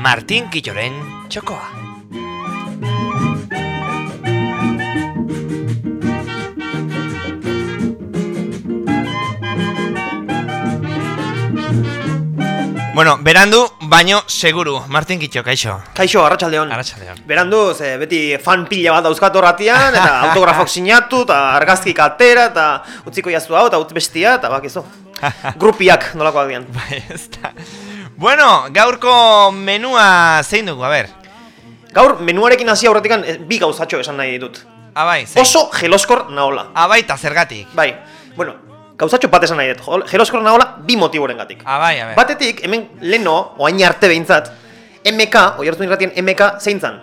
Martin Quilloren txokoa. Bueno, berandu, baino seguru. Martin Kitxo, kaixo. Kaixo, arratsaldeon. Arratxaldeon. Berandu, ze, beti fan pila bat dauzkat horratian, eta autografok sinatu, eta argazkik atera, eta utziko jaztu hau, eta utz bestia, eta bakizu. Grupiak nolakoak dian. Bai, ez da. Bueno, gaurko menua zein dugu, a ber. Gaur, menuarekin hasi aurretikan eh, bi gauzatxo esan nahi ditut. Abai, zein. Oso geloskor naola. Abai, eta zergatik. Bai, bueno, gauzatxo bat esan nahi dut. Geloskor naola bi motiboren gatik. Abai, a ber. Batetik, hemen leno, oain arte behintzat, MK, oi hartu irratien MK, zein zan?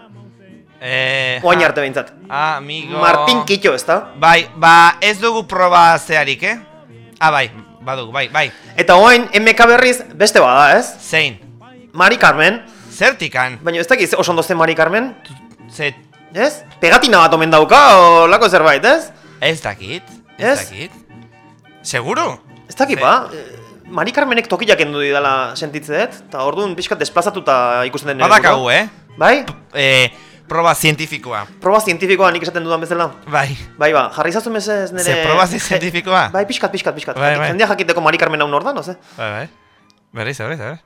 Eh, Oain ah, arte behintzat. Amigo... Martin Kitxo, ez da? Bai, ba, ez dugu proba zeharik, eh? Ah, bai, badugu, bai, bai. Eta oain MK berriz beste bada, ez? Zein. Mari Carmen, Zertikan. baina ez dakiz oso ondo zen Mari Carmen, Ze... ez? Pegatina bat omen dauka, o lako zerbait, ez? Ez dakit. Ez Ez? dakit. Seguru? Ez dakit, ba? eh, Mari Carmenek tokiak endu didala sentitzeet, eta orduan pixkat desplazatuta ikusten den Badakagu, eh? Bai? Eh, proba zientifikoa. Proba zientifikoa nik esaten dudan bezala. Bai. Bai, ba, jarri zazu mesez nire... Ze proba zientifikoa? Bai, pixkat, pixkat, pixkat. Bai, bai. Jendea jakiteko Mari Carmen hau nor da, no ze? Bai, bai. Berriz, berriz, berriz.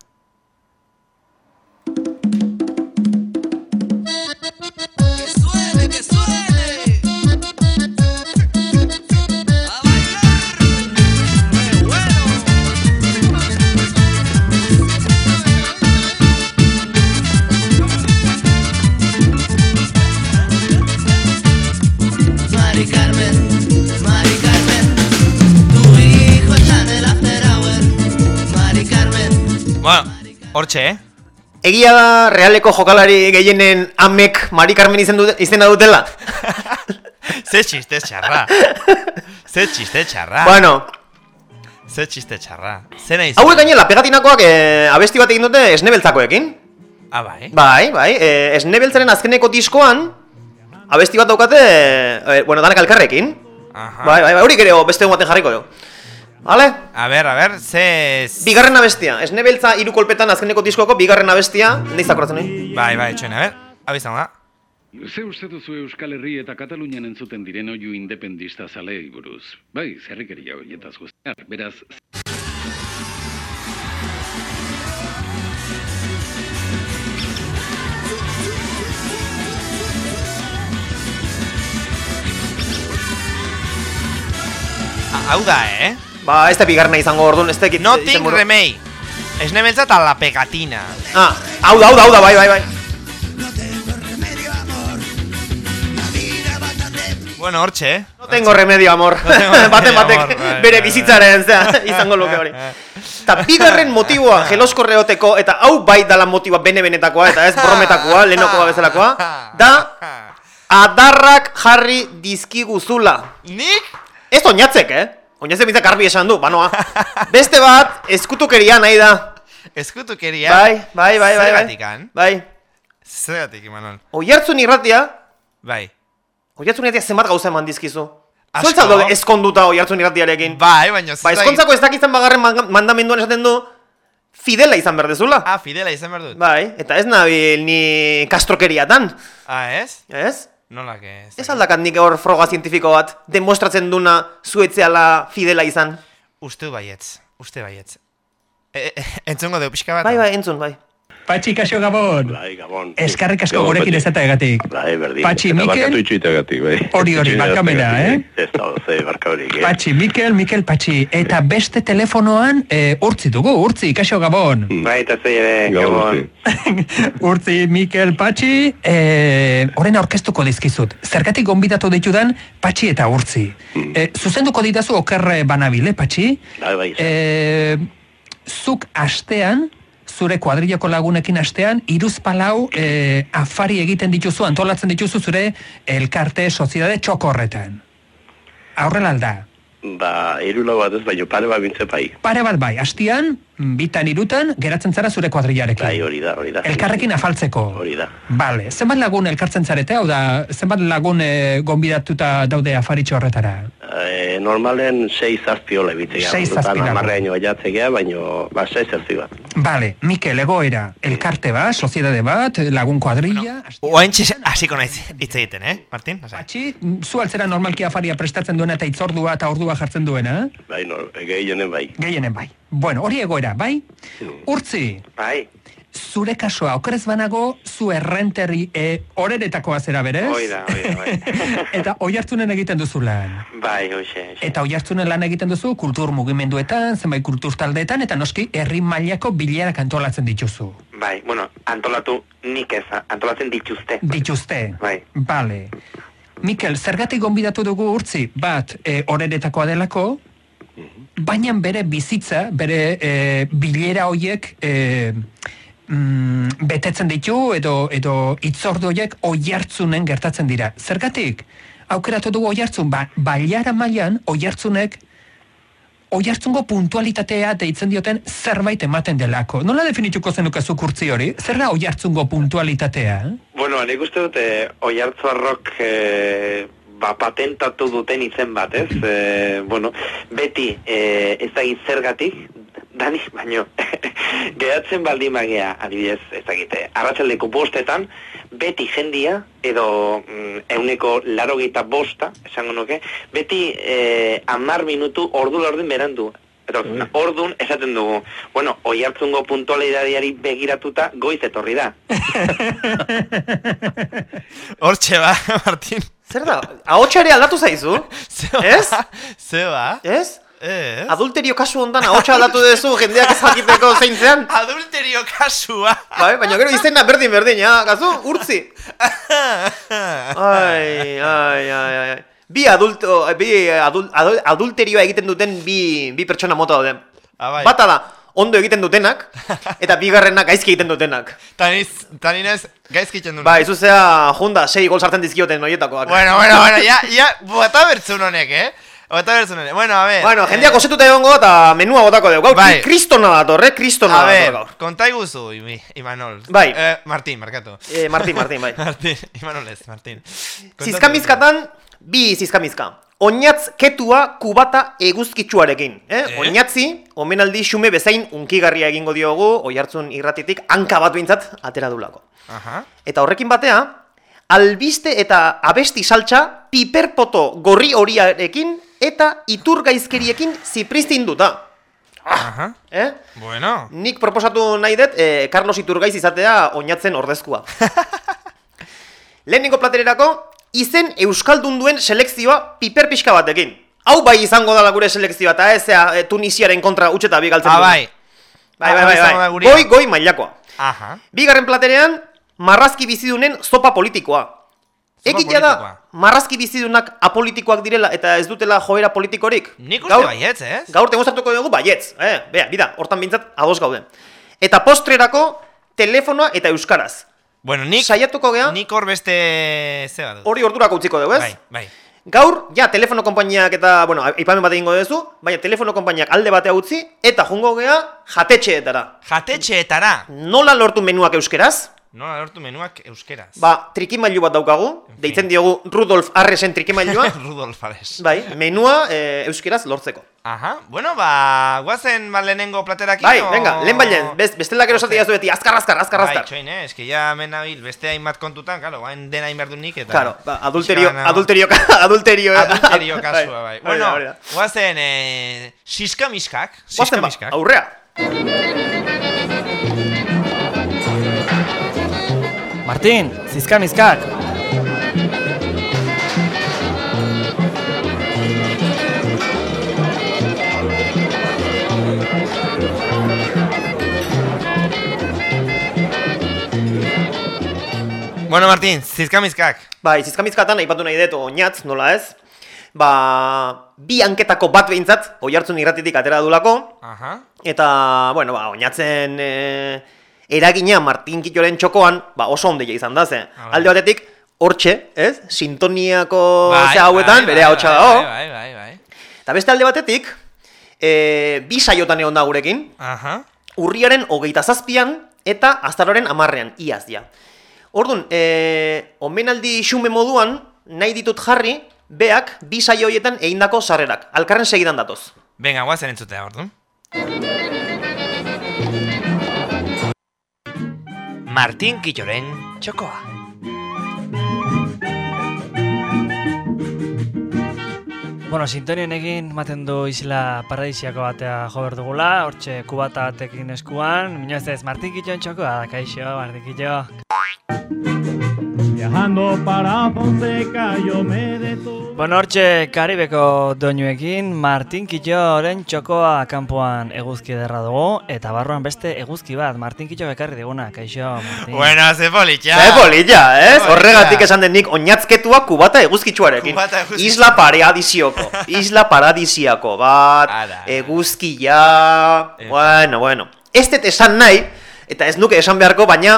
Bueno, hortxe, eh? Egia da realeko jokalari gehienen amek Mari Carmen izen dute, izena dutela? Ze txiste txarra. Ze txiste txarra. Bueno, Ze txiste txarra. Ze nahi hauek gainela pegatinakoak eh, abesti bat egin dute esnebeltzakoekin. Ah, bai. Bai, bai, eh, esnebeltzaren azkeneko diskoan abesti bat daukate, eh, bueno, danak alkarrekin. Aha. Bai, bai, bai, hori gero beste egun baten jarriko du. Vale? A ber, a ber, ze... Bigarren abestia, esnebeltza hiru kolpetan azkeneko diskoko bigarren abestia, neiz akoratzen nahi? Bai, bai, txoen, a ber. Abizan da. Ze uste duzu Euskal Herri eta Katalunian entzuten diren oiu independista zalei buruz? Bai, zerrikeria horietaz guztiak, beraz... Hau da, eh? Ba, ez da bigarrena izango orduan, ez da ekit... Nothing remei. Esnebeltza eta la pegatina. Ah, hau da, hau da, hau da, bai, bai, bai. Bueno, hortxe, eh? No tengo remedio, amor. tengo remedio, Baten batek amor, bai, bere bizitzaren, zera, izango luke hori. Eta bigarren motiboa jeloskorreoteko, eta hau bai dala motiboa bene-benetakoa, eta ez brometakoa, lehenokoa bezalakoa, da adarrak jarri dizkiguzula. Nik? Ez oinatzek, eh? Oinatzek bintzak arbi esan du, banoa. Beste bat, eskutukeria nahi da. Eskutukeria. Bai, bai, bai, bai. bai. Zergatikan. Bai. Zergatik, Imanol. Oiartzun irratia, Bai. oiartzun irratia zenbat gauza eman dizkizu. Asko. Zuentzat daude eskonduta oiartzun irratiarekin. Bai, baina Ba, eskontzako ez dakizan bagarren man- mandamenduan esaten du, fidela izan berdezula. Ah, fidela izan behar dut. Bai, eta ez nabil ni kastrokeriatan, Ah, ez? ez? Nola que ez? Ez aldakat nik hor froga zientifiko bat, demostratzen duna zuetzeala fidela izan. Uste baietz. Uste baietz. E, e, entzungo deu pixka bat? Bai, bai, entzun, bai. Patxi, kaixo Gabon. Bai, Gabon. Eskarrik asko gurekin Patxi. ez eta egatik. Bai, berdin. Patxi, Eta Mikel? Barkatu itxuitagatik, bai. Hori, hori, barkamena, bai. eh? Ez da, ze, barka horik, eh? Patxi, Mikel, Mikel, Patxi. Eta beste telefonoan, e, urtzi dugu, urtzi, kaixo Gabon. Bai, eta zei ere, Gabon. urtzi, Mikel, Patxi, e, horren aurkeztuko dizkizut. Zergatik gonbidatu ditudan, Patxi eta urtzi. E, zuzenduko ditazu okerre banabile, Patxi? Bai, bai, E, zuk astean, zure kuadrillako lagunekin astean, iruzpalau e, afari egiten dituzu, antolatzen dituzu zure elkarte, soziedade txoko horretan. Aurrela alda. Ba, irulo bat ez, baino pare bat bintze bai. Pare bat bai, hastian, bitan irutan, geratzen zara zure kuadrillarekin. Bai, hori da, hori da. Elkarrekin afaltzeko. Hori da. Bale, zenbat lagun elkartzen zarete, hau da, zenbat lagun e, gonbidatuta daude afaritxo horretara? E, normalen sei zazpi hola ebitzea. Sei zazpi lagun. Amarreaino jatzekea, baino, ba, sei zazpi bat. Bale, Mikel, egoera, elkarte bat, soziedade bat, lagun kuadrilla... hastian- Oain hasiko naiz hitz egiten, eh, Martin? Patxi, zu altzera normalki afaria prestatzen duena eta itzordua eta ordua jartzen duena, eh? Bai, no, gehienen bai. gehienen bai. Bueno, hori egoera, bai? Urtzi, Bai, zure kasua, okerez banago, zu errenteri e, oreretakoa zera berez? hoi da, hoi da, bai. eta oi hartzunen egiten duzu lan. bai, hoxe, hoxe. Eta oi hartzunen lan egiten duzu kultur mugimenduetan, zenbait kultur taldeetan, eta noski herri mailako bilerak antolatzen dituzu. Bai, bueno, antolatu nik ez, antolatzen dituzte. Dituzte. Bai. Bale. Mikel, zergatik gonbidatu dugu urtzi, bat, e, oreretakoa delako, baina bere bizitza, bere e, bilera hoiek e, mm, betetzen ditu edo edo itzordu hoiek oihartzunen gertatzen dira. Zergatik? Aukeratu dugu oihartzun, ba, bailara mailan oihartzunek oihartzungo puntualitatea deitzen dioten zerbait ematen delako. Nola definituko zenuke zuk urtzi hori? Zer da oihartzungo puntualitatea? Bueno, nik uste dute, oi hartzuarrok e, ba, patentatu duten izen bat, ez? E, bueno, beti e, ez da zergatik, dani, baino, geratzen baldin bagea, adibidez, ez dakite, arratsaldeko bostetan, beti jendia, edo mm, euneko laro bosta, esango nuke, beti e, amar minutu ordu laurdin berandu. Eta, ordun esaten dugu, bueno, oi hartzungo puntualidadiari begiratuta goiz etorri da. Hortxe ba, Martin. Zer da? Ahotsa ere aldatu zaizu? Zeba. Ez? Zeba. Ez? Ez. Adulterio kasu hondan ahotsa aldatu duzu jendeak ez jakiteko zein zean? Adulterio kasua. Bai, baina gero izena berdin berdin, ja, gazu, urtzi. Ai, ai, ai, ai. Bi adulto, bi adul, adul, adulterioa egiten duten bi, bi pertsona mota daude. Ah, bai. Bata da, ondo egiten dutenak, eta bigarrenak gaizki egiten dutenak. Taniz, taninez, gaizkitzen du. Ba, izuzea, junda, sei gol sartzen dizkioten noietakoak. Bueno, bueno, bueno, ya, ya, bota bertzun honek, eh? Bota bertzun honek. Bueno, a ver. Bueno, eh, jendeak osetuta egongo eta menua botako dugu. Gaur, Bai. kristona dator, eh? Kristona A ver, dator gaur. konta iguzu, Imi, Imanol. Bai. Eh, Martín, markatu. Eh, Martin, Martin, bai. Martín, Imanol ez, Martín. Zizkamizkatan, bi zizkamizka. Oinatz ketua kubata eguzkitsuarekin. Eh? Eh? Oinatzi, omenaldi xume bezain unkigarria egingo diogu, oi hartzun irratitik, hanka bat behintzat atera dulako. Aha. Eta horrekin batea, albiste eta abesti saltza piperpoto gorri horiarekin eta iturgaizkeriekin zipristinduta. Aha. Eh? Bueno. Nik proposatu nahi dut, eh, Carlos Iturgaiz izatea oinatzen ordezkua. Lehenengo platererako, izen Euskaldun duen selekzioa piper pixka batekin. Hau bai izango dala gure selekzioa, eta ez eh, Tunisiaren kontra utxeta bi galtzen Ah, bai. Bai, bai, Hau bai, bai. gurea. Goi, goi mailakoa. Aha. Bigarren platerean, marrazki bizidunen zopa politikoa. Egitea da, marrazki bizidunak apolitikoak direla eta ez dutela joera politikorik. Nik uste Gaur- baietz, ez? Gaur demostratuko dugu baietz, eh? Bea, bida, hortan bintzat ados gaude. Eta postrerako, telefonoa eta euskaraz. Bueno, nik... Saiatuko gea, Nik hor beste... Zeba dut. hori ordurako utziko dugu, ez? Bai, bai. Gaur, ja, telefono konpainiak eta, bueno, ipamen bat egingo duzu, baina telefono konpainiak alde batea utzi, eta jungo gea jatetxeetara. Jatetxeetara. Nola lortu menuak euskeraz? Nola lortu menuak euskeraz. Ba, trikimailu bat daukagu, fin. deitzen diogu Rudolf Arresen trikimailua, Rudolf Ares. bai, menua e, euskeraz lortzeko. Aha, bueno, ba, guazen ba lehenengo platerakin Bai, o- venga, lehen bailen, bez, bestela gero esatea beti, azkar, azkar, azkar, Bai, azkar. txoin, eh, eski ja menabil, beste hainbat kontutan, claro, dena hain behar du nik, eta... Claro, ba, adulterio, bat, adulterio, adulterio, Adulterio kasua, bai. hori Bueno, da. guazen, eh, siska miskak, Guazen siska ba, miskak. aurrea. Martin, zizka mizkak. Bueno, Martín, zizka miskak. Bai, zizkamizkatan aipatu nahi dut oinatz, nola ez? Ba, bi hanketako bat behintzat, oi hartzun irratitik atera dulako, Aha. eta, bueno, ba, oinatzen e, eragina Martin Kitoren txokoan, ba, oso ondeia izan da, ze. Ah, bai. Alde batetik, hortxe, ez? Sintoniako Bai, ze hauetan, bai, bere bai, hautsa bai, dago. Bai, bai, bai. Eta beste alde batetik, e, bi saiotan egon da gurekin, Aha. urriaren hogeita zazpian eta azaroren amarrean, iaz dia. Orduan, e, omenaldi xume moduan, nahi ditut jarri, beak bi saio horietan egindako sarrerak. Alkarren segidan datoz. Venga, guazen entzutea, ordu. Martin Killoren txokoa. Bueno, sintonien egin maten du isla paradisiako batea jo behar dugula, hortxe kubata batekin eskuan, minio ez ez, Martin Kitxon txokoa, kaixo, Martin Kitxo. Viajando para Fonseca yo me detuve. Bueno, hortxe Karibeko doinuekin Martin Kitxoren txokoa kanpoan eguzki ederra dugu, eta barruan beste eguzki bat, Martin Kitxo ekarri diguna, kaixo, Martin. Bueno, ze politxa. Ze polilla, ez? Polilla. Horregatik esan den nik oinatzketua kubata eguzkitsuarekin. Kubata eguzkitsu- Isla paradisioko. Isla paradisiako bat, Ara. eguzkia... Eh. Bueno, bueno. Ez dut esan nahi, eta ez nuke esan beharko, baina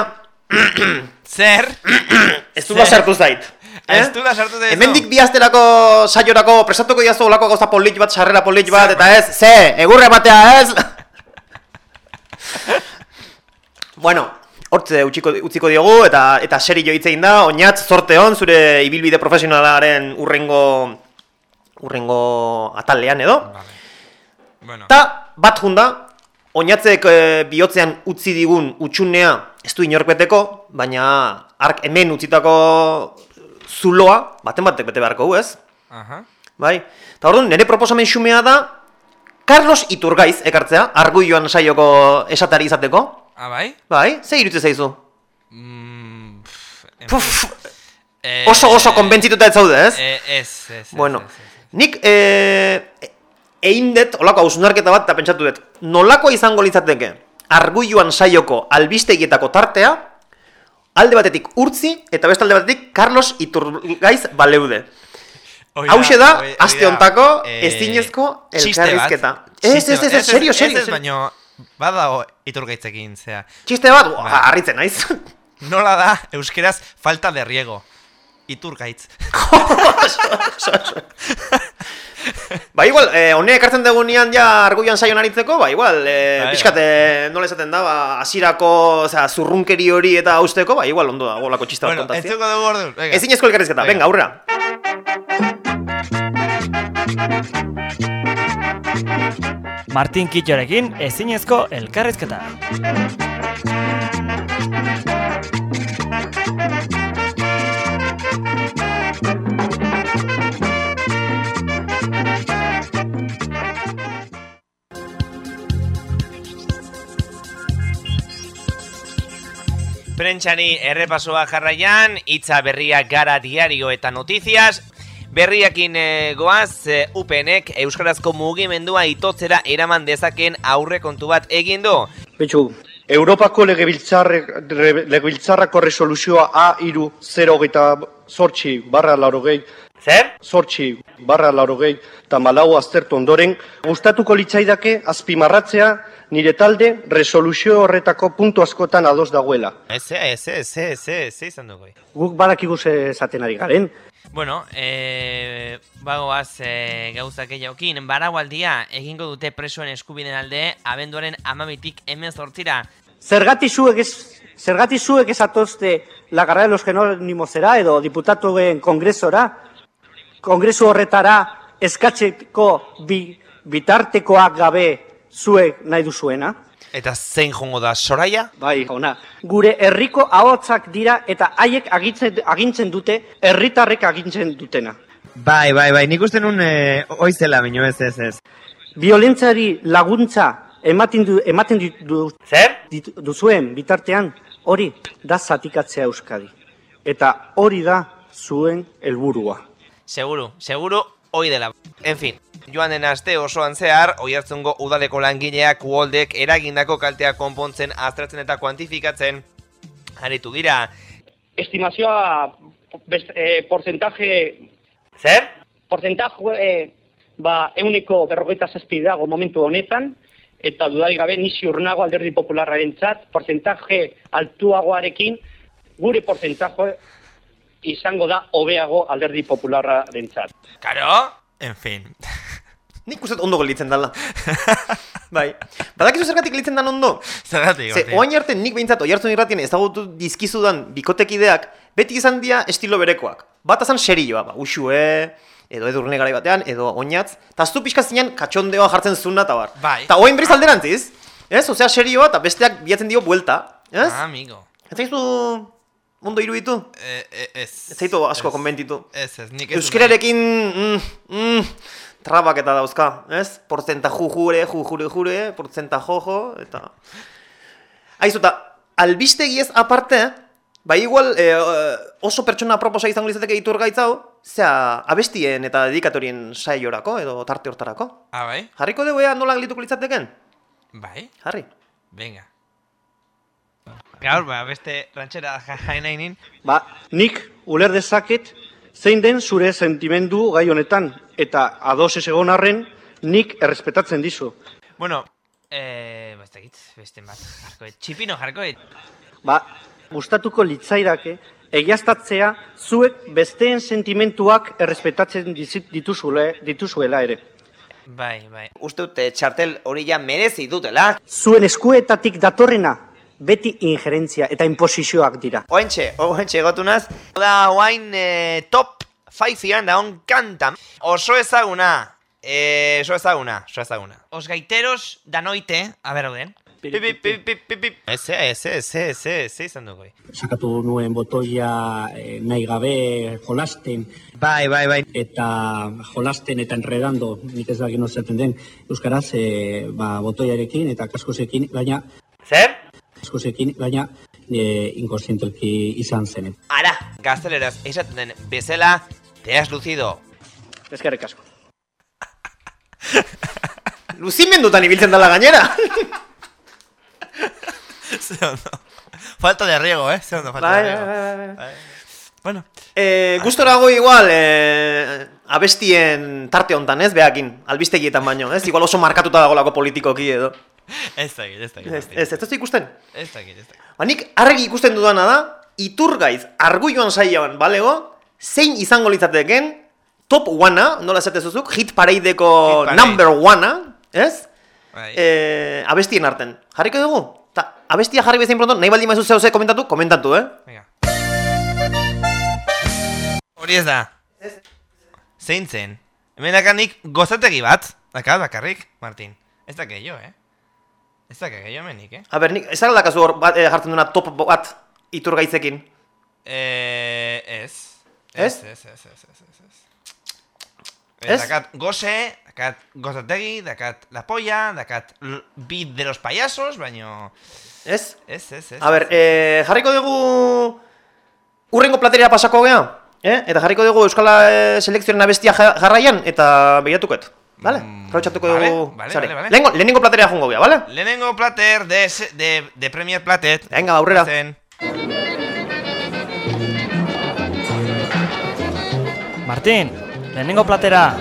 Zer? ez du sartu zait. Eh? Ez du da sartu zaizu. Hemendik bi astelako saiorako prestatuko diazu olako gauza polit bat, sarrera polit bat, eta ez, ze, egurre batea ez! bueno, hortze utziko, utziko diogu, eta eta seri hitz egin da, oinatz, zorte hon, zure ibilbide profesionalaren urrengo, urrengo atalean edo. Bueno, Eta bat junda, oinatzek e, bihotzean utzi digun utxunea ez du inork beteko, baina ark hemen utzitako zuloa, baten batek bete beharko du, ez? aha. Bai? Eta orduan, nire proposamen xumea da, Carlos Iturgaiz ekartzea, arguioan saioko esatari izateko. Ah, bai? Bai? Ze irutze zaizu? Mm, pff, fin. Eh, oso oso konbentzituta ez zaude, ez? Eh, ez, ez, bueno, ez, ez, ez. nik eh, egin dut, olako hausnarketa bat, eta pentsatu dut, nolakoa izango litzateke, arguioan saioko albistegietako tartea, alde batetik urtzi, eta beste alde batetik Carlos Iturgaiz baleude. Hauxe da, aste hontako eh, ezinezko elkarrizketa. Ez, ez, ez, serio, serio, Ez, baino, badago iturgaitzekin, zea. Txiste bat, harritzen naiz. Nola da, euskeraz, falta de riego. Iturgaitz. ba, igual, eh, honek ekartzen dugunean ja arguioan saion aritzeko, ba, igual, eh, pixkat, eh, nola esaten da, ba, hasierako, osea, zurrunkeri hori eta hausteko, ba, igual, ondo da, golako txista Bueno, kontazia. entzuko dugu ordu. Venga. Ezinezko elkarrizketa, Venga. venga, aurrera. Martin Kitxorekin ezinezko elkarrizketa. Prentsari errepasoa jarraian, hitza berriak gara diario eta notiziaz, berriakin eh, goaz, eh, UPNek Euskarazko mugimendua itotzera eraman dezaken aurre kontu bat egin du. Betxu, Europako legebiltzarrako resoluzioa A iru 0 gita sortxi barra laurogei Zer? sortxi barra laurogei eta malau aztertu ondoren, gustatuko litzaidake azpimarratzea nire talde resoluzio horretako puntu askotan ados dagoela. Ez, ez, ez, ez, ez, izan dugu. Guk badakigu esaten ari garen. Bueno, eh, bagoaz e, gauzak gehiagokin, baraualdia egingo dute presoen eskubiden alde, abenduaren amabitik hemen zortzira. Zergati zuek ez, zergati zuek ez atozte la carrera de los genónimosera edo diputatuen kongresora, kongresu horretara eskatzeko bi, bitartekoak gabe zuek nahi duzuena? Eta zein jongo da, Soraya? Bai, ona. Gure herriko ahotsak dira eta haiek agintzen, agintzen dute, herritarrek agintzen dutena. Bai, bai, bai, nik uste nun eh, oizela, baino ez, ez, ez. Violentzari laguntza ematen, du, ematen du, Zer? dit- duzuen bitartean hori da zatikatzea Euskadi. Eta hori da zuen helburua. Seguru, seguru, hoi dela. En fin, joan den aste osoan zehar, oihartzungo udaleko langileak uoldek eragindako kaltea konpontzen aztertzen eta kuantifikatzen aritu dira. estimazioa best, eh, porcentaje Zer? porcentaje eh, ba euniko berrogeita zazpi dago momentu honetan eta dudari gabe ni ziur nago alderdi popularrarentzat porcentaje altuagoarekin gure porcentaje izango da hobeago alderdi popularrarentzat. Karo? En fin. Nik uste ondo gelditzen dala. bai. Badakizu zergatik gelditzen dan ondo? Zergatik, Ze, oain arte nik behintzat oiartzen irratien ezagutu dizkizudan bikotekideak beti izan dira estilo berekoak. Bat azan serioa, ba, usue, edo edurne garai batean, edo oinatz, eta zu pixka zinen katxondeoa jartzen zuna eta bar. Bai. Eta oain berriz alderantziz, ez? Osea, serioa eta besteak bilatzen dio buelta, ez? Ah, amigo. Ez zaizu ondo iruditu? Eh, eh, ez. Ez zaitu asko konbentitu. Ez, ez, nik ez. Euskerarekin, mm, mm, trabak eta dauzka, ez? Portzenta jujure, jujure jure, portzenta jojo, eta... Aizu, eta albistegi ez aparte, bai igual eh, oso pertsona proposa izango litzateke itur gaitzau, zea abestien eta dedikatorien saiorako edo tarte hortarako. Ah, bai? Jarriko dugu ea nola gelituko litzateken? Bai? Jarri. Venga. Gaur, ba, beste rantxera jain nahi Ba, nik uler dezaket zein den zure sentimendu gai honetan, eta ados ez egon arren nik errespetatzen dizu. Bueno, eh, ba, ez dakit, beste bat jarkoet. Txipino jarkoet. Ba, gustatuko litzaidake egiaztatzea zuek besteen sentimentuak errespetatzen dituzule, dituzuela ere. Bai, bai. Uste dute txartel hori ja merezi dutela. Zuen eskuetatik datorrena beti injerentzia eta imposizioak dira. Oentxe, oentxe egotunaz. Da, oain eh, top 5 da on kanta. Oso ezaguna. Eh, oso ezaguna, oso ezaguna. Os gaiteros danoite, a ber, pip. Eze, eze, eze, eze, eze izan dugu. sakatu nuen botoia eh, nahi gabe jolasten. Bai, bai, bai. Eta jolasten eta enredando, nik ez dakit nozaten den, Euskaraz, eh, ba, botoiarekin eta kaskosekin, baina... Zer? Kaskosekin, baina eh, inkonsientelki izan zen. Ara, gazteleraz esaten den bezala, te has lucido. Eskerrik asko. Luzimendutan ibiltzen dela gainera. Ze ondo. Falta de riego, eh? Ze ondo, falta Bai, de riego. bai, bai, bai. Bueno. Eh, gustorago igual eh, abestien tarte hontan, ez, beakin, albistegietan baino, ez? Igual oso markatuta dagolako politikoki edo. Ez dakit, ez dakit. Ez, ez, ez duzu ikusten? Ez dakit, ez dakit. Ba, nik argi ikusten dudana da, iturgaiz arguioan saioan, balego, zein izango litzateken, top one nola esatezuzuk, hit pareideko Hit parade. number one ez? Bai. Eh, abestien arten. Jarriko dugu? Ta, abestia jarri bezain pronto, nahi baldin maizu zeu ze komentatu, komentatu, eh? Hori ez da. Zein zen. Hemen dakanik gozategi bat. Dakat, bakarrik, Martin. Ez da gehiago, eh? Ez da gehiago hemenik, eh? A ber, nik, ez dakazu hor bat, eh, jartzen duena top bat iturgaitzekin. Eh, ez. Ez? Ez, ez, ez, ez, ez, ez, ez. Ez? Dakat goze, dakat gozategi, dakat la polla, dakat beat de los payasos, baino... Ez? Ez, ez, ez. A ber, eh, jarriko dugu urrengo plateria pasako gea, eh? Eta jarriko dugu Euskala eh, selekzioaren abestia ja- jarraian, eta behiratuket. Vale? Vale, dugu... vale, zare. vale, vale. Lehenengo, lehenengo plateria jongo gea, vale? Lehenengo plater de, de, de Premier Platet. Venga, aurrera. Zen. Martín, lehenengo platera.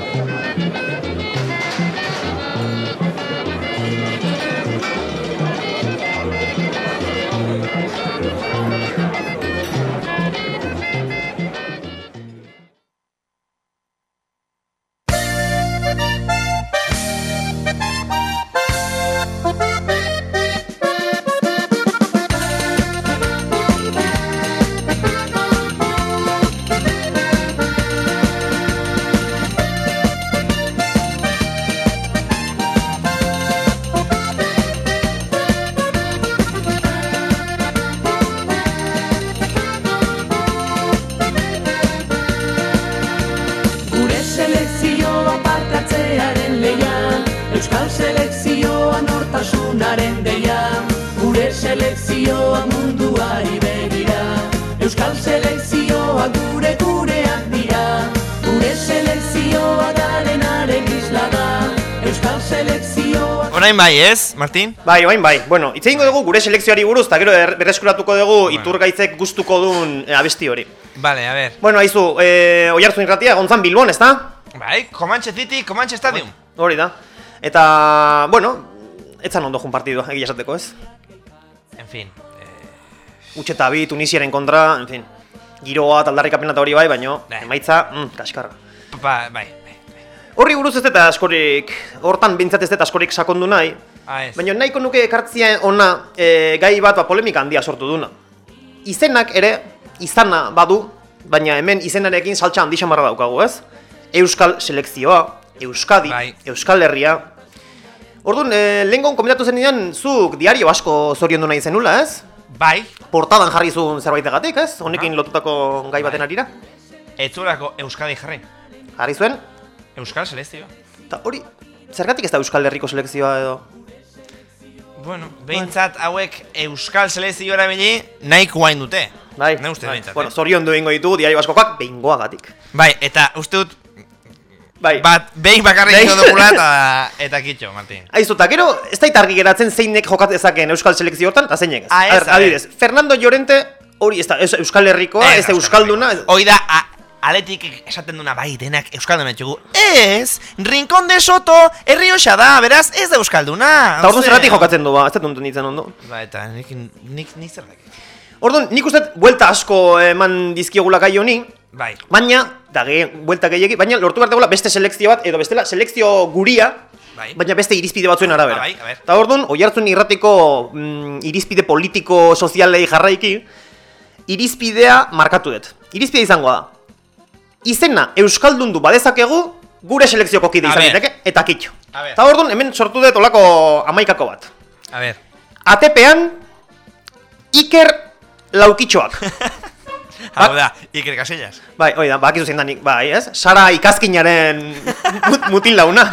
Orain bai, ez, Martin? Bai, oain bai. Bueno, hitz egingo dugu gure selekzioari buruz, eta gero er- berreskuratuko dugu iturgaitzek gustuko duen eh, abesti hori. Vale, a ver. Bueno, aizu, eh, oiartzun irratia, gontzan Bilbon, ezta? Bai, Comanche City, Comanche Stadium. Hori da. Eta, bueno, etzan ondo jun partidua, egia esateko, ez? En fin. Utxe eta bi Tunisiaren kontra, en fin. Giroa eta aldarrikapena eta hori bai, baino, emaitza, mm, kaskarra. Ba, bai, bai. Horri buruz ez eta askorik, hortan bintzat ez eta askorik sakondu nahi, Ah, baina nahiko nuke ekartzia ona e, gai bat ba, polemika handia sortu duna. Izenak ere, izana badu, baina hemen izenarekin saltza handi xamarra daukagu, ez? Euskal selekzioa, Euskadi, Euskal Herria. Orduan, e, lehengon komentatu zen zuk diario asko zoriondu nahi zenula, ez? Bai. Portadan jarri zuen zerbaitegatik, ez? Honekin lotutako gai baten arira. Ez Euskadi jarri. Jarri zuen? Euskal selekzioa. Eta hori, zergatik ez da Euskal Herriko selekzioa edo? Bueno, behintzat hauek Euskal selekzioa bili nahiko hain dute. Bai, Ne uste bai. behintzat, Bueno, eh? zorion du ingo ditugu diario askokoak behingoagatik. Bai, eta uste dut Bai. bat behin bakarrik ingo dugula eta, eta kitxo, Martin. Aizu, eta gero, ez da argi geratzen zeinek jokat dezakeen Euskal selekzio hortan, eta zeinek ez. Ah, ez, A ver. adibidez, Fernando Llorente, hori ez da, ez Euskal Herrikoa, ez Euskalduna, ez... Hoi da, a, aletik esaten duna bai, denak Euskalduna etxugu. Ez, Rincón de Soto, Herrioxa da, beraz, ez da Euskalduna. Eta orduan Ze- zergatik jokatzen du ba, ez da tuntu nintzen ondo. Ba, eta nik, nik, nik zer dakit. Orduan, nik uste buelta asko eman dizkiogula gai honi, Bai. baina, da ge, buelta gehiagi, baina lortu behar dugula beste selekzio bat, edo bestela selekzio guria, Bai. baina beste irizpide batzuen arabera. Bai, a ber. Eta orduan, oi hartzun irratiko mm, irizpide politiko sozialei jarraiki, irizpidea markatu dut. Irizpidea izango da. Izena Euskaldundu badezakegu, gure selekzioko kide izan ber. daiteke, eta kitxo. A ber. Eta orduan, hemen sortu dut olako amaikako bat. A ver. ATP-an, Iker laukitxoak. Hau da, Iker Casillas. Bai, hoi da, bakizu zein da nik, bai, ez? Sara ikazkinaren mut, mutil launa.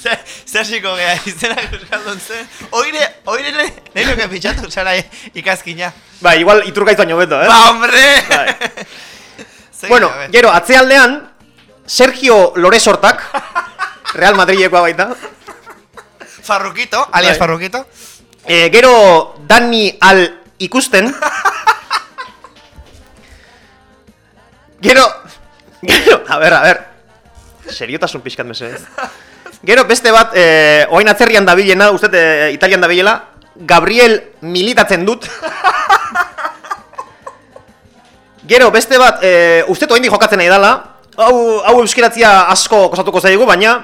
Ze, ze hasiko gea izenak Euskaldun zen. Oire, oire nahi nuke pitxatu zara ikazkina. Bai, igual iturgaiz baino beto, eh? Ba, hombre! Bueno, gero, atzealdean, Sergio Loresortak, Real Madrilekoa baita. Farruquito, alias Bai. Farruquito. E, gero, Dani Al ikusten. Gero, gero, a ber, a ber. Seriotasun pixkat mesedez. Gero, beste bat, eh, oain atzerrian dabilena, uste eh, Italian dabilela, Gabriel militatzen dut. Gero, beste bat, eh, uste oain jokatzen nahi dala, hau, hau euskeratzia asko kosatuko zaigu, baina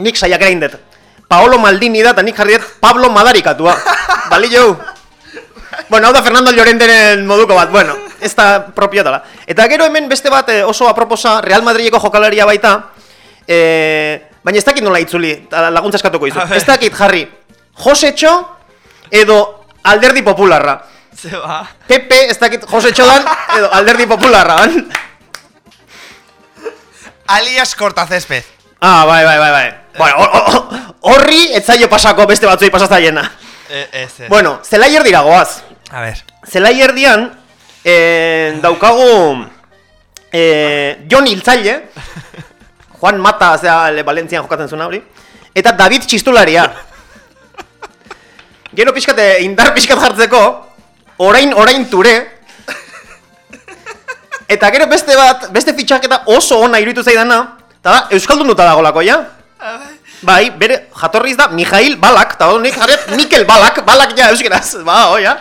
nik saiak erain dut. Paolo Maldini da, eta nik jarri dut Pablo Madarikatua. Bali jau? Bueno, hau da Fernando Llorenteren moduko bat, bueno, ez da propio dela. Eta gero hemen beste bat eh, oso aproposa Real Madrideko jokalaria baita, eh, baina ez dakit nola itzuli, laguntza eskatuko izu. Ez dakit jarri, Josetxo edo Alderdi Popularra. Ze ba. Pepe, ez dakit Josetxo dan, edo Alderdi Popularra. ban. Alias Cortacésped. Ah, bai, bai, bai, bai. Bueno, hor- hor- horri ez zaio pasako beste batzuei pasazaiena. Eh, ez, ez. Bueno, zelaier dira goaz. A ver. Zelai erdian, eh, daukagu eh, Jon Hiltzaile, Juan Mata, zera, le Valentzian jokatzen zuen hori, eta David Txistularia. Gero pixkat, eh, indar pixkat jartzeko, orain, orain ture, eta gero beste bat, beste fitxaketa oso ona iruditu zaidana, eta da, Euskaldun duta dagolako, ja? Bai, bere jatorriz da Mijail Balak, eta hori nik jarret Mikel Balak, Balak ja euskeraz, ba, oia.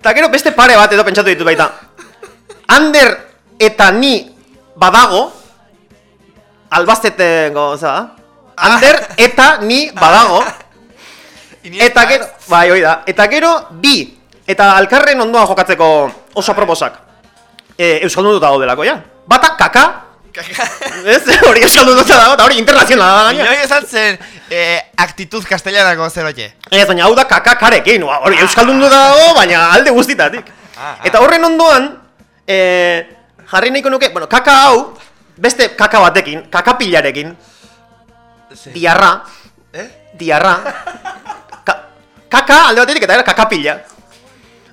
Eta gero beste pare bat edo pentsatu ditut baita. Ander eta ni badago, albazteteko, oza, Ander eta ni badago, eta gero, bai, hoi da, eta gero bi, eta alkarren ondoan jokatzeko oso proposak. E, Euskaldun dut dago ja? Bata, kaka, ez? Hori Euskaldun dut dago, eta hori internazionala da gaina. Minoi esatzen eh, aktitud castellanako zer oie. Ez, baina hau da kaka karekin, hori euskaldun du dago, baina alde guztitatik. Eta horren ondoan, eh, jarri nahiko nuke, bueno, kaka hau, beste kaka batekin, kaka pilarekin, diarra, diarra, ka, kaka alde batetik eta era kaka pila.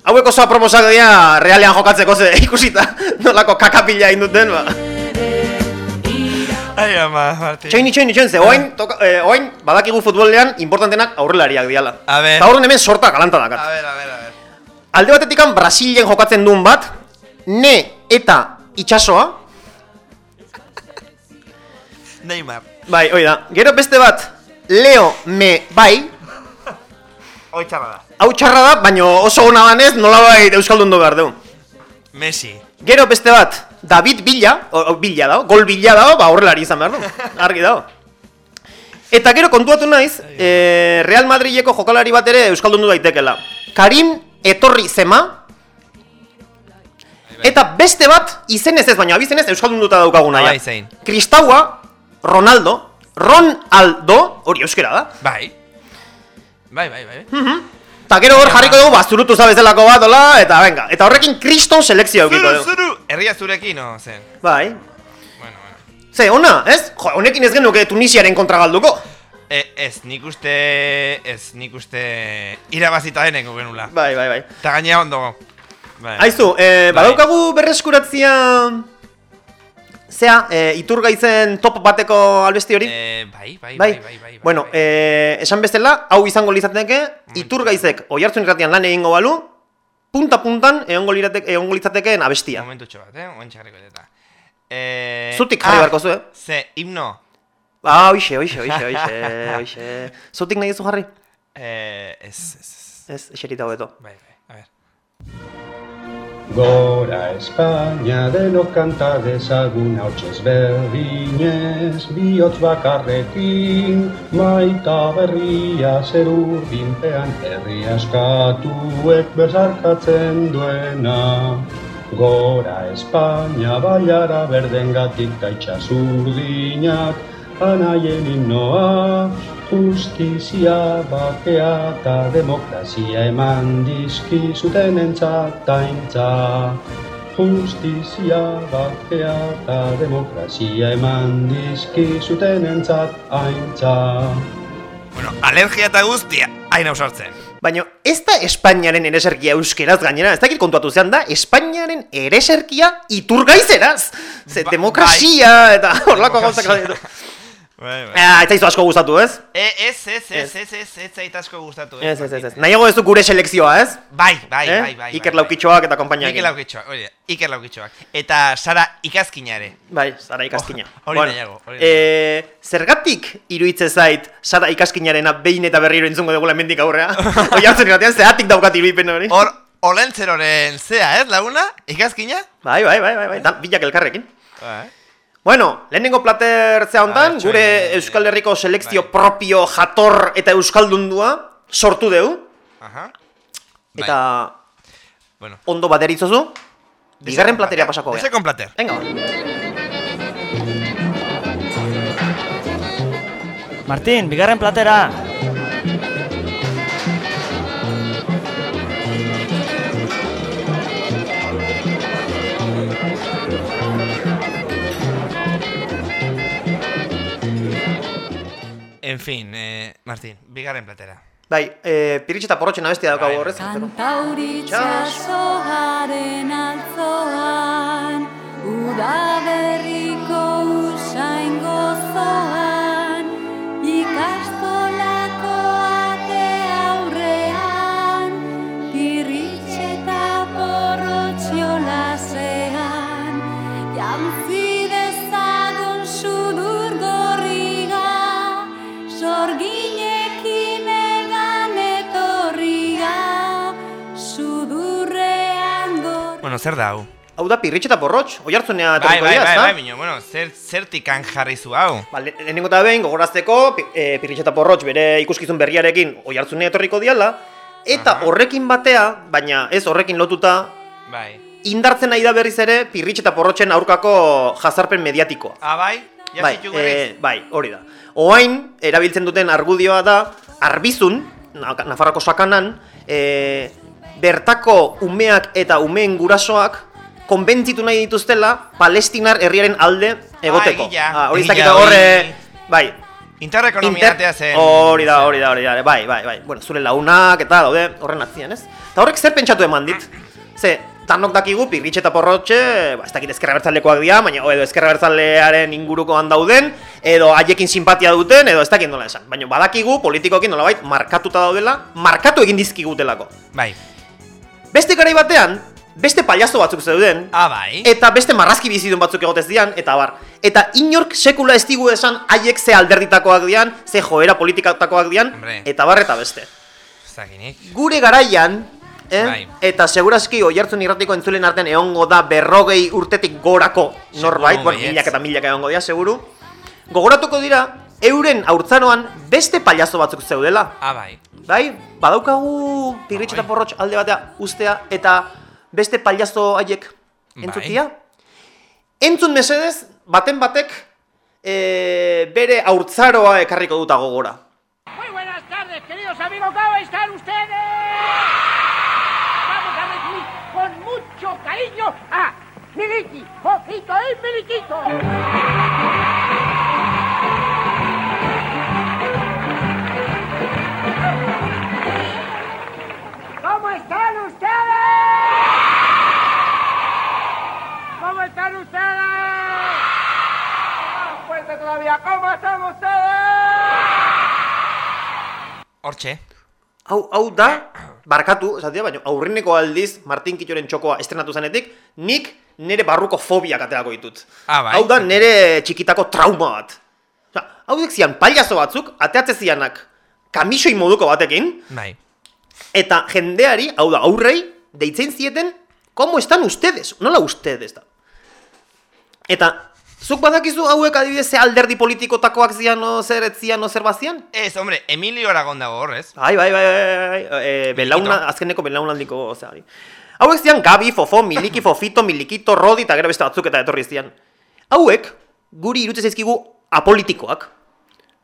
Hauek oso aproposak dira realean jokatzeko ze ikusita nolako kaka pila induten, ba. Ai, ama, Martin. Txoin, txoin, txoin, ze oain, toka, eh, oain badakigu futbolean importantenak aurrelariak diala. A ver. Eta horren hemen sortak alanta dakat. A ver, a ver, a ver. Alde batetik Brasilen jokatzen duen bat, ne eta itxasoa, Neymar. bai, hoi da. Gero beste bat, Leo me bai, Hoi txarra da. hau txarra da, baino oso ona danez nolabait euskaldun du behar du. Messi. Gero beste bat, David Villa, o, Villa dago, gol Villa dago, ba horrelari izan behar du, argi dago. Eta gero kontuatu naiz, e, Real Madrileko jokalari bat ere euskaldundu daitekela. Karim Etorri Zema, eta beste bat izenez ez, baina abizenez euskaldunduta daukaguna ja. Bai, zein. Kristaua, Ronaldo, Ronaldo, hori euskera da. Bai. Bai, bai, bai. Eta gero hor jarriko dugu bazurutu zabezalako bat, hola, eta venga. Eta horrekin kriston selekzioa eukiko Zuru, dugu. zuru! Herria zurekin, no, zen. Bai. Ze, ona, ez? Jo, honekin ez genuke Tunisiaren kontra galduko. E, ez, nik uste... Ez, nik uste... Irabazita deneko genula. Bai, bai, bai. Eta gainea ondo. Bai. Aizu, Bai. badaukagu berreskuratzia... Zea, eh, iturgaitzen top bateko albesti hori? Eh, bai, bai, bai, bai, bai, bai, Bueno, eh, esan bezala, hau izango litzateke, iturgaizek oihartzun irratian lan egingo balu, punta-puntan egongo egongo litzatekeen abestia. Momentutxo bat, eh? Oen txarriko eta. Eh, Zutik jarri beharko zu, eh? Ze, himno. Ah, oixe, oixe, oixe, oixe, oixe. Zutik nahi duzu jarri? Eh, ez, ez, ez. Ez, eserita hobeto. Bai, bai, a ver. Gora Espainia denok kanta dezagun hautsez berdinez, bihotz bakarrekin, maita berria zer urdinpean herri askatuek bezarkatzen duena. Gora Espainia baiara berdengatik gaitxa zurdinak, anaien himnoa, justizia, bakea eta demokrazia eman dizkizuten entzataintza. Justizia, bakea eta demokrazia eman dizkizuten entzataintza. Bueno, alergia eta guztia, hain ausartzen. Baina ez da Espainiaren ereserkia euskeraz gainera, ez dakit kontuatu zean da, Espainiaren ereserkia iturgaizeraz! Ze Ba- demokrazia eta horlako gauzak. Bai, bai. Ah, ez zaizu asko gustatu, ez? E, ez, ez, ez, ez, ez, ez zait asko gustatu. Ez, ez, ez, ez. Nahiago ez du gure selekzioa, ez? Bai, bai, Eh? bai, bai. Iker bai, Laukitxoak eta konpainiak. Iker Laukitxoak, hori da, Iker Laukitxoak. Eta Sara ikazkina ere. Bai, Sara ikaskina. Oh, hori nahiago, hori eh, zergatik iruitze zait Sara ikaskinarena behin eta berriro entzungo dugula hemendik aurrea? Oi hartzen iratean, zeratik daukat irudipen hori? Hor, olentzeroren zea, ez, laguna? Ikazkina? Bai, bai, bai, bai, bai, dan, bilak elkarrekin. Bai. Bueno, lehenengo plater zea hontan, gure Euskal Herriko selekzio propio, jator eta euskaldundua sortu dugu. Aha. Eta Bueno. ondo baderitzozu, bigarren plateria pasako gara. Desekon plater. Venga, Martín, bigarren platera. En fin, eh, Martín, bigarren platera. bai, eh, piritxe eta porrotxen abestia daukagu horrez. Kantauritxasoaren altzoan, udaberriko usain gozoan, Bueno, zer da hau? Hau da pirritxe eta porrotx, oi hartzunea Bai, etorriko bai, bai, ezta? bai, bino, bueno, zer, zertikan jarri zu hau? Ba, le- lehenengo eta behin gogorazteko, pi- eh, pirritxe eta porrotx bere ikuskizun berriarekin oi hartzunea etorriko diala, eta horrekin batea, baina ez horrekin lotuta, Bai. indartzen nahi da berriz ere pirritxe eta porrotxen aurkako jazarpen mediatikoa. Ah, bai? Ja bai, eh, bai, hori da. Oain, erabiltzen duten argudioa da, arbizun, Na- Nafarroko sakanan, eh, bertako umeak eta umeen gurasoak konbentzitu nahi dituztela palestinar herriaren alde egoteko. Ah, hori ez egia, dakit horre, bai. Interrekonomiatea zen. Hori da, hori da, hori da, bai, bai, bai. Bueno, zure launak eta daude horren atzian, ez? Eta horrek zer pentsatu eman dit? Ze, tanok dakigu, pirritxe eta porrotxe, ba, ez dakit ezkerra bertzalekoak dira, baina edo ezkerra bertzalearen ingurukoan dauden, edo haiekin simpatia duten, edo ez dakit nola esan. Baina badakigu, politikoekin nolabait, markatuta daudela, markatu egin dizkigutelako. Bai. Beste garai batean, beste paliazo batzuk zeuden, Ah, bai. eta beste marrazki bizidun batzuk egotez dian, eta bar. Eta inork sekula ez digu esan haiek ze alderditakoak dian, ze joera politikatakoak dian, Hombre. eta bar eta beste. Zakinik. Gure garaian, eh? Bai. Eta segurazki oihartzun irratiko entzulen artean egongo da berrogei urtetik gorako norbait, baietz. milak eta milak egongo dira, seguru. Gogoratuko dira, euren haurtzaroan beste paliazo batzuk zeudela. Ah, bai. Bai, badaukagu pirritx eta porrotx alde batea ustea eta beste paliazo haiek entzutia. Entzun mesedez, baten batek e, bere haurtzaroa ekarriko duta gogora. Muy buenas tardes, queridos amigos, ¿cómo están ustedes? Vamos a recibir con mucho cariño a Miliki, Fofito y Miliquito. Todavía, ¿cómo están ustedes? Hortxe. Hau, hau da, barkatu, esatia, baina aurreneko aldiz Martin Kitoren txokoa estrenatu zenetik, nik nire barruko fobiak aterako ditut. Ah, bai. Hau da nire txikitako trauma bat. Osa, hau zian paliazo batzuk, ateatze zianak kamisoi moduko batekin, Bai. eta jendeari, hau da, aurrei, deitzen zieten, ¿cómo están ustedes? Nola ustedes da? Eta, zuk badakizu hauek adibidez ze alderdi politikotakoak zian o zer ez zian o zer bazian? Ez, hombre, Emilio Aragon dago horrez. Bai, bai, bai, bai, e, belauna, azkeneko belaunaldiko, ozea, hori. Hauek zian Gabi, Fofo, Miliki, Fofito, Milikito, Rodi eta gero beste batzuk eta etorri zian. Hauek, guri irutze zaizkigu apolitikoak.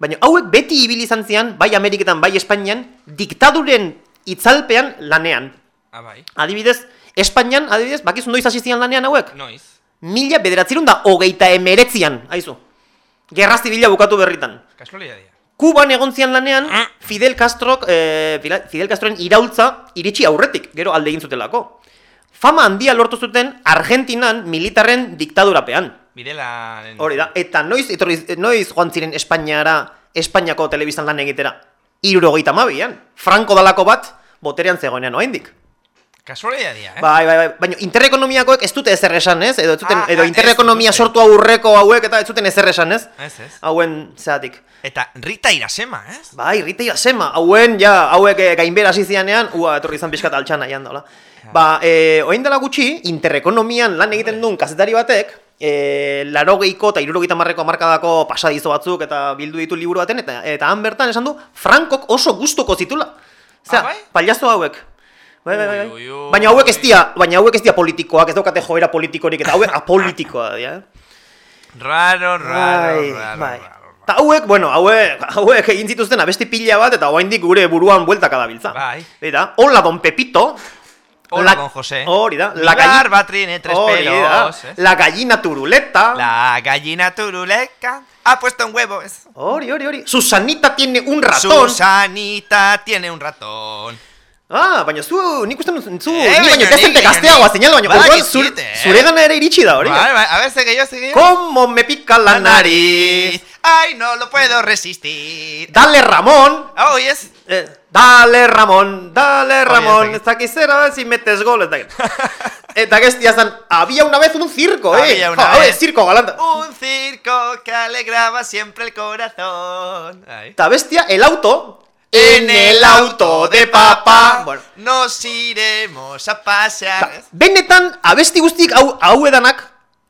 Baina hauek beti ibili izan zian, bai Ameriketan, bai Espainian, diktaduren itzalpean lanean. Ah, bai. Adibidez, Espainian, adibidez, bakizu noiz hasi zian lanean hauek? Noiz. Mila bederatzerun da hogeita emeretzian, haizu. Gerra zibila bukatu berritan. Kasualidadia. Kuban egon zian lanean, Fidel Castrok, Fila- Fidel Castroren iraultza iritsi aurretik, gero alde egin zutelako. Fama handia lortu zuten Argentinan militarren diktadurapean. Bidelaren... Hori da, eta noiz, etorri, noiz joan ziren Espainiara, Espainiako telebistan lan egitera. Irurogeita mabian. Franco dalako bat, boterean zegoenean oraindik. Kasualidadia, eh? Bai, bai, bai, baina interekonomiakoek ez dute ezer esan, ez? Edo, zuten, Ah, edo ah, ez interekonomia sortu aurreko hauek eta ez zuten ezer esan, ez? Ez, ez. Hauen, zeatik. Eta Rita Irasema, ez? Bai, Rita Irasema, hauen, ja, hauek eh, gainbera hasi zianean, ua, etorri izan pixkat altxana aian dola. Ba, e, oin dela gutxi, interekonomian lan egiten duen kazetari batek, e, larogeiko eta irurogeita marreko amarkadako pasadizo batzuk eta bildu ditu liburu baten, eta, eta han bertan esan du, Frankok oso gustuko zitula. Osea, paliazo hauek. Bai, bai, bai, bai. Baina hauek ez dira, baina hauek ez dira politikoak, ez daukate joera politikorik, eta hauek apolitikoa dira. Raro, raro, Bai, raro. bai. Ta hauek, bueno, hauek, hauek egin zituzten abesti pila bat eta oraindik gure buruan bueltaka dabiltza. Bai. Eta, hola don Pepito. Hola, La- don José. Hori da. La barba tiene tres pelos, ¿eh? La gallina turuleta. La gallina turuleca ha puesto un huevo, es. Hori, hori, hori. Susanita tiene un ratón. Susanita tiene un ratón. Ah, baina zu, nik uste zu, Eh, ni baino baina dezente nik, baina orduan zur, zite, eh. zuregana ere iritsi da hori. Vale, vale, a ver, seguí yo. Como me pica la nariz. Ay, no lo puedo resistir. Dale Ramón. Oh, yes. Eh, dale Ramón, dale Ramón, ez ez dakit zer, a ver si metes gol, ez dakit. Eta gestia zan, había una vez un circo, eh. Había una vez. circo galanta. Un circo que alegraba siempre el corazón. Eta bestia, el auto, en el auto de papá. Bueno, Nos iremos a pasear. benetan, abesti guztik hau, hau edanak,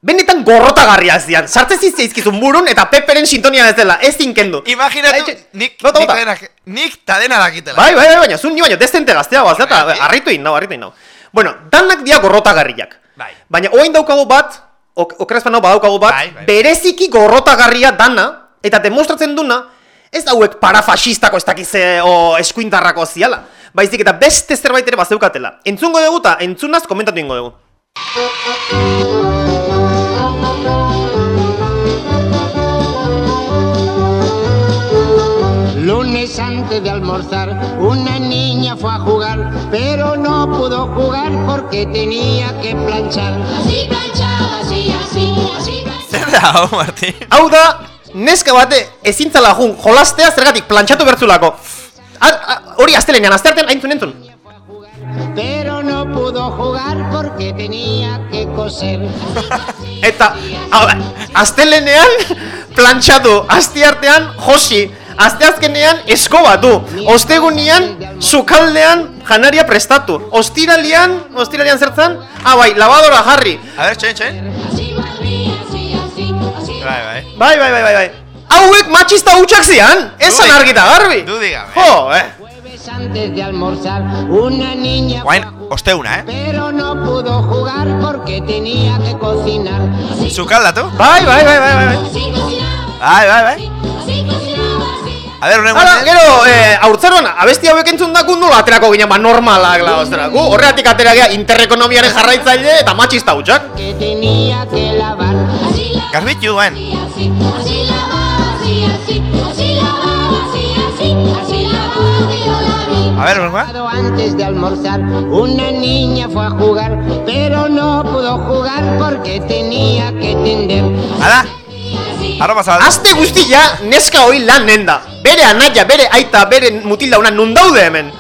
benetan gorrotagarriak zian. Sartzen zizkeizkizun burun eta peperen sintonia ez dela, ez zinkendu. Imagínate, Nick, Bota, Nick, bota. Tadena- Nick Tadena dakitela. Bai, bai, bai, baina, zun ni baino, dezente gazteagoa, zeta, harritu egin nau, harritu egin nau. Bueno, danak dia gorrotagarriak. Bai. Baina, oain daukagu bat, ok, okerazpan hau badaukagu bat, Bai, bai. bereziki gorrotagarria dana, eta demostratzen duna, ez hauek parafaxistako ez dakize o eskuintarrako ziala. Baizik eta beste zerbait ere bazeukatela. Entzungo dugu eta entzunaz komentatu ingo dugu. Lunes antes de almorzar, una niña fue a jugar, pero no pudo jugar porque tenía que planchar. Así planchaba, así, así, así. Zer da, hau, Martín? Hau da, neska bate ezintzala jun jolastea zergatik plantxatu bertzulako. Hori astelenean, asteartean aintzun entzun. Pero no pudo jugar porque tenía que coser. Eta, astelenean plantxatu, asteartean josi, asteazkenean eskobatu, ostegunean sukaldean janaria prestatu. Ostiralian, ostiralian zertzan, ah bai, lavadora jarri. A ver, txen, txen. Bai, bai. Bai, bai, bai, bai, bai. Hauek matxista hutsak zian, esan argita garbi. Dudik gabe. Jo, eh. Antes de almorzar, una niña Guain, osteuna, eh? pero no pudo jugar porque tenía que cocinar. Sukaldatu? Bai, bai, bai, bai, bai. Bai, bai, bai. A ver, horren Hala, guazen. gero, eh, haurtzaroan, abesti hauek entzun daku nola aterako ginen, ba, normalak, la, ostera. Gu, horregatik atera gea, interrekonomiaren jarraitzaile eta matxista hutsak. Que tenía que lavar. Garbitu, guain. A ver, guazen. Antes de almorzar, una niña fue a jugar, pero no pudo jugar porque tenía que tender. Hala. Arro pasal. Aste guztia, neska hoi lan nenda. Bere anaia, bere aita, bere mutilda una nun daude hemen.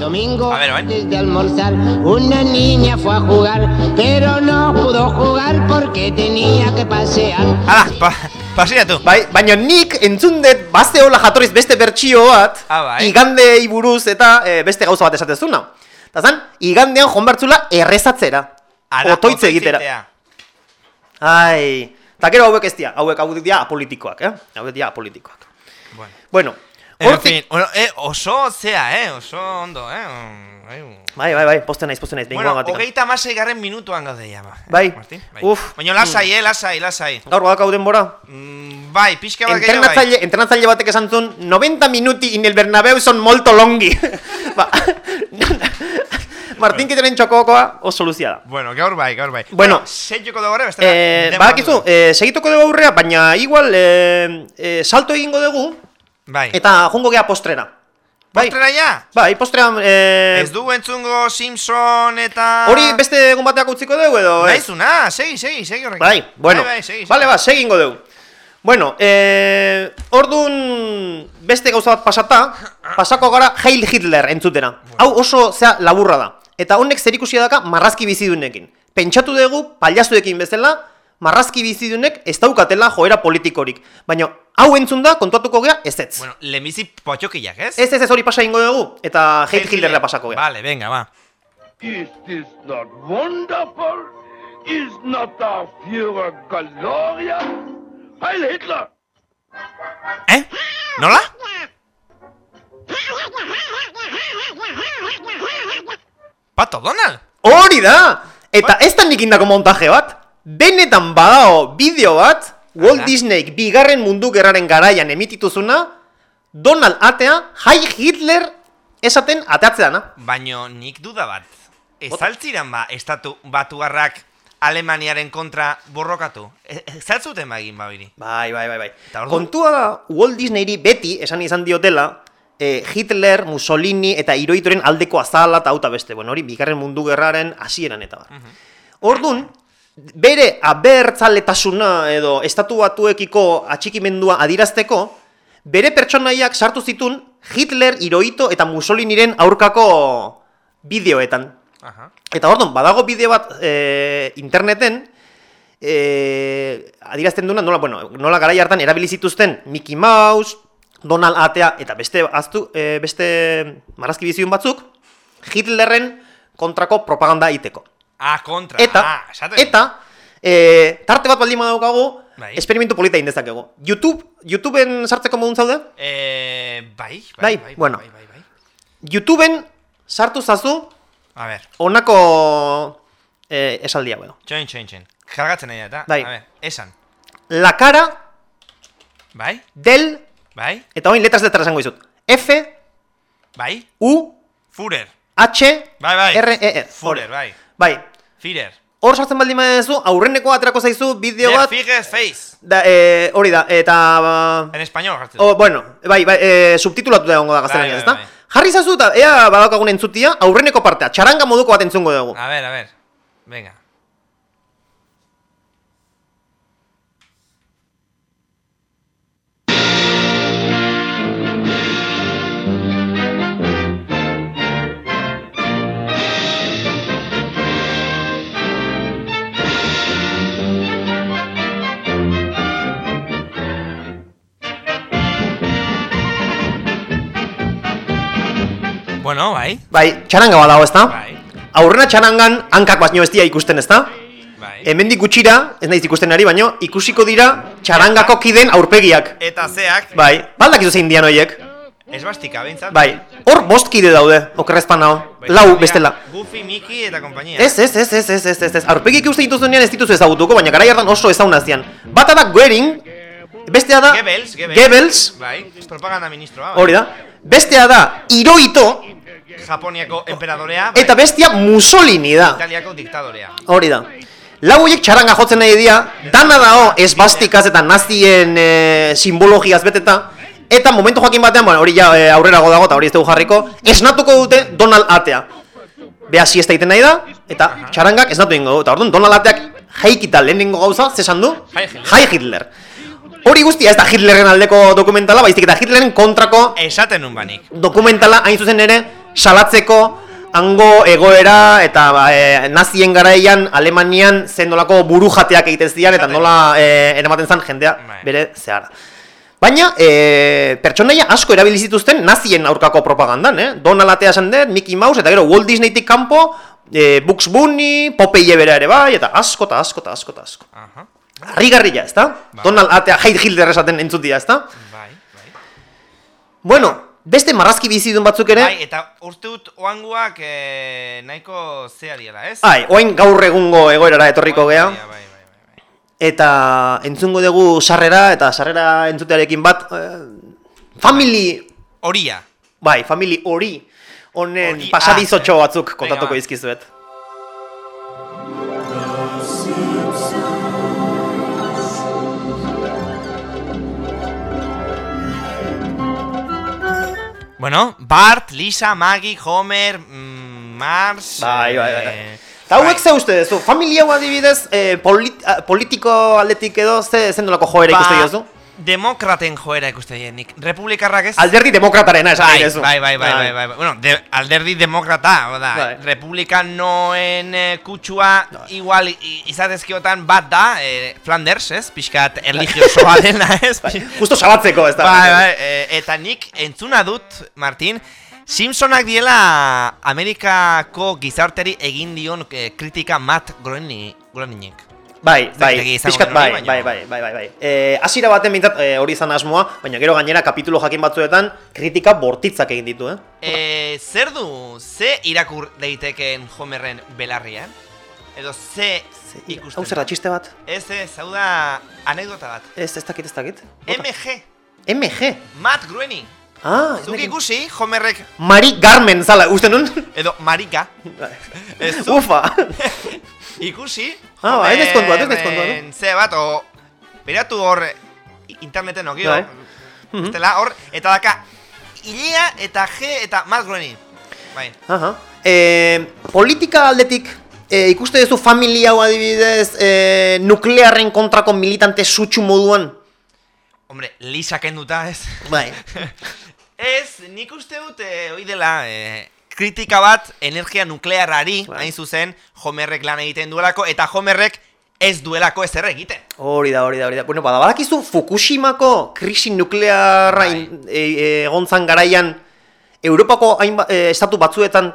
Domingo, antes de almorzar, una niña fue a jugar, pero no pudo jugar porque tenía que pasear. Hala, pa, pasiatu. Bai, baina nik entzun dut bazte hola jatorriz beste bertsio bat, Ah, bai. igandei buruz eta eh, beste gauza bat esatezuna. Eta zan, igandean joan bertzula errezatzera. Ara, otoitze egitera. Ai, eta gero hauek ez dira, hauek hauek dira apolitikoak, eh? Hauek dira apolitikoak. Bueno. Bueno, En hortik... fin, bueno, eh, oso zea, eh, oso ondo, eh. Ai, Bai, bai, bai, posten naiz, posten naiz, Bueno, behingoan gatik. hogeita amasei garren minutuan gaude ya, ba. Bai, Martin, bai. uf. Baina lasai, eh, lasai, lasai. Gaur badakau denbora. Mm, bai, pixka bat gehiago bai. Entrenatzaile, batek esan zuen 90 minuti in el Bernabéu son molto longi. ba, Martin Kiteren txokokoa oso luzia da. Bueno, gaur bai, gaur bai. Bueno, seioko dugu ere, beste Eh, badakizu, eh, segituko dugu aurrea, baina igual eh, eh, salto egingo dugu Bai. eta jongo gea postrera. Bai, Postrera ja? bai, postrean... Eh, Ez du entzungo Simpson eta... hori beste egun bateak utziko dugu edo? ez? Naizuna, segi, segi, segi horrekin. Bai, bueno, Bai, bai, segi, segi. bale, ba, segingo dugu. Bueno, eh, ordun beste gauza bat pasata, pasako gara Heil Hitler entzutera. Hau oso zea laburra da. Eta honek zerikusia daka marrazki bizidunekin. Pentsatu dugu, paliazuekin bezala, marrazki bizidunek ez daukatela joera politikorik. Baina hau entzun da, kontuatuko gea, ez ez. Bueno, lehenbizi potxokiak, ez? Ez ez ez hori pasa ingo dugu, eta Heil Hitlerra pasako gea. Vale, venga, ba. Is this not wonderful? Is not our Führer Gloria? Heil Hitler! Eh? Nola? Pato Donald? Hori da! Eta ez da nik indako montaje bat. Benetan badao bideo bat, Walt Disney bigarren mundu gerraren garaian emitituzuna, Donald atea, Hai Hitler esaten ateatzeana. Baino nik duda bat. Ez altziran ba, estatu batuarrak Alemaniaren kontra borrokatu. Ez ez altzuten ba egin babiri. Bai, bai, bai, bai. Kontua da, Walt Disneyri beti, esan izan diotela, eh, Hitler, Mussolini eta Hirohitoren aldeko azala eta auta beste. Bueno, hori bigarren mundu gerraren hasieran eta bar. Ordun, bere abertzaletasuna edo estatu batuekiko atxikimendua adirazteko, bere pertsonaiak sartu zitun Hitler, Hirohito eta Mussoliniren aurkako bideoetan. Aha. Eta ordon, badago bideo bat e, interneten, e, adirazten duna, nola, bueno, nola garai hartan erabili zituzten Mickey Mouse, Donald Atea eta beste aztu, e, beste marrazki biziun batzuk, Hitlerren kontrako propaganda egiteko. Ah, kontra. Eta, ah, esaten. eta, e, tarte bat baldin badaukagu, Bai. esperimentu polita egin. YouTube, YouTubeen sartzeko modun zaude? Eh, bai, Bai, bai, bai, bueno. bai, bai, bai. YouTubeen sartu zazu A ver, honako eh, esaldi hau edo. txoin, txoin, txoin. Jargatzen nahi eta, Bai. a ver, esan. La cara Bai, del, bai, eta hoin letras letras esango dizut. F, bai, U, Führer. H, Bai, bai. R, E, R. Führer, bai. Bai, Führer. hor sartzen baldin badezu, aurreneko aterako zaizu bideo bat, Führer face. da, eh, hori da, eta... En español jartzen. Oh, bueno, bai, bai, eh, subtitulatu da egongo da gaztelaniaz, Bai, ezta? bai, Jarri zazu eta ea badaukagun entzutia, aurreneko partea, txaranga moduko bat entzungo dugu. A ver, a ver. Venga. Bueno, bai. Bai, txaranga bat dago, ezta? Bai. Aurrena txarangan hankak baino ez dira ikusten, ezta? Bai. Hemendik gutxira, ez naiz ikusten ari, baino ikusiko dira txarangako kiden aurpegiak. Eta zeak, Bai, baldak izu zein dian horiek. esbastika, behintzat. Bai, hor bost kide daude, okerrezpan hau. Lau, bestela. Goofy, Mickey eta kompainia. Ez, ez, ez, ez, ez, ez, ez, ez. Aurpegik uste dituzunean ez dituzu ezagutuko, baina garai hartan oso ezaguna zian. Bata da Goering, bestea da Goebbels, Goebbels. Goebbels, Bai, propaganda ministroa. bai. hori da. Bestea da Hirohito Japoniako emperadorea. bai. eta bestia Mussolini da. Italiako diktadorea. Hori da. Lau horiek txaranga jotzen nahi dira, dana dao esbastikaz eta nazien e, simbologiaz beteta, eta momentu jakin batean, bueno, hori ja e, aurrerago dago eta hori ez dugu jarriko, esnatuko dute Donald Atea. Beha siesta egiten nahi da, eta txarangak esnatu ingo du, eta orduan Donald Ateak jaikita lehenengo gauza, zesan du? Heil Hitler. Jai Hitler. Hori guztia ez da Hitlerren aldeko dokumentala, baizik eta Hitlerren kontrako Esaten nun banik. dokumentala hain zuzen ere salatzeko hango egoera eta ba, e, nazien garaian Alemanian zen nolako buru jateak egiten zian eta nola e, eramaten zen jendea bere zehara. Baina, e, pertsonaia asko erabili zituzten nazien aurkako propagandan, eh? Donald Atea esan dut, Mickey Mouse, eta gero Walt Disneytik kanpo, e, Bugs Bunny, Popeye bera ere bai, eta asko eta asko eta asko eta asko. Aha. Harrigarria, ezta? Donald Atea, Heil Hitler esaten entzutia, ezta? Bai, Bueno, beste marrazki bizidun batzuk ere, Bai, eta uste dut oanguak eh, nahiko zea diela, ez? Ai, oain gaur egungo egoerara etorriko gea. bai, Eta entzungo dugu sarrera eta sarrera entzutearekin bat eh, family Horia. Bai, family hori honen Hori, pasadizotxo ah, batzuk kontatuko ba. Bueno, Bart, Lisa, Maggie, Homer, mm, Mars... Bai, bai, bai. eh, Eta hauek ze uste duzu, familia hau adibidez, eh, polit, ah, politiko aldetik edo ze zendolako joera ikuste ba? Demokraten joera ikuste dienik. Republikarrak ez? Alderdi demokratarena esan bai, bai, bai, bai, bai, bai, bai. Bueno, de, alderdi demokrata, oda, Bai. republikanoen eh, kutsua igual i- izatezkiotan bat da, eh, Flanders, ez? Pixkat erligiosoa dena, ez? Justo sabatzeko, ez da? Bai, bai, eh, eta nik entzuna dut, Martin, Simpsonak diela Amerikako gizarteri egin dion eh, kritika Matt Groening, Groeningek. Bai, bai, pixkat bai, bai, baina- bai, bai, bai, bai. Eh, hasiera baten bintzat eh, hori izan asmoa, baina gero gainera kapitulo jakin batzuetan kritika bortitzak egin ditu, eh? E, zer du, ze irakur daitekeen Homerren belarrian? Edo ze ikusten? Hau zer da, txiste bat? Ez, ez, hau da anekdota bat. Ez, ez dakit, ez dakit. MG, MG. Matt Groening. Ah, ez Zuk nekit. ikusi, Homerrek, Mari Garmen zala, uste nun? edo Marika. Zu, Ufa. ikusi, Ah, ba, ez naiz kontuan, ez? Homerren ze bat, o, beratu hor interneten okio, Bai. Estela hor, eta daka, Ilea eta G eta Groening. Bai. Aha. Eh, politika aldetik eh, ikuste duzu familia hau adibidez eh, nuklearren kontrako militante sutsu moduan? Hombre, Lisa kenduta, ez? Bai. Ez, nik uste dut, eh, hoi dela, eh, kritika bat energia nuklearrari, Bai. hain zuzen, Homerrek lan egiten duelako, eta Homerrek ez duelako ezer egiten. Hori da, hori da, hori da. Bueno, bada, badakizu Fukushimako krisi nuklearra Bai. in- e, e, garaian Europako hainba, e, estatu batzuetan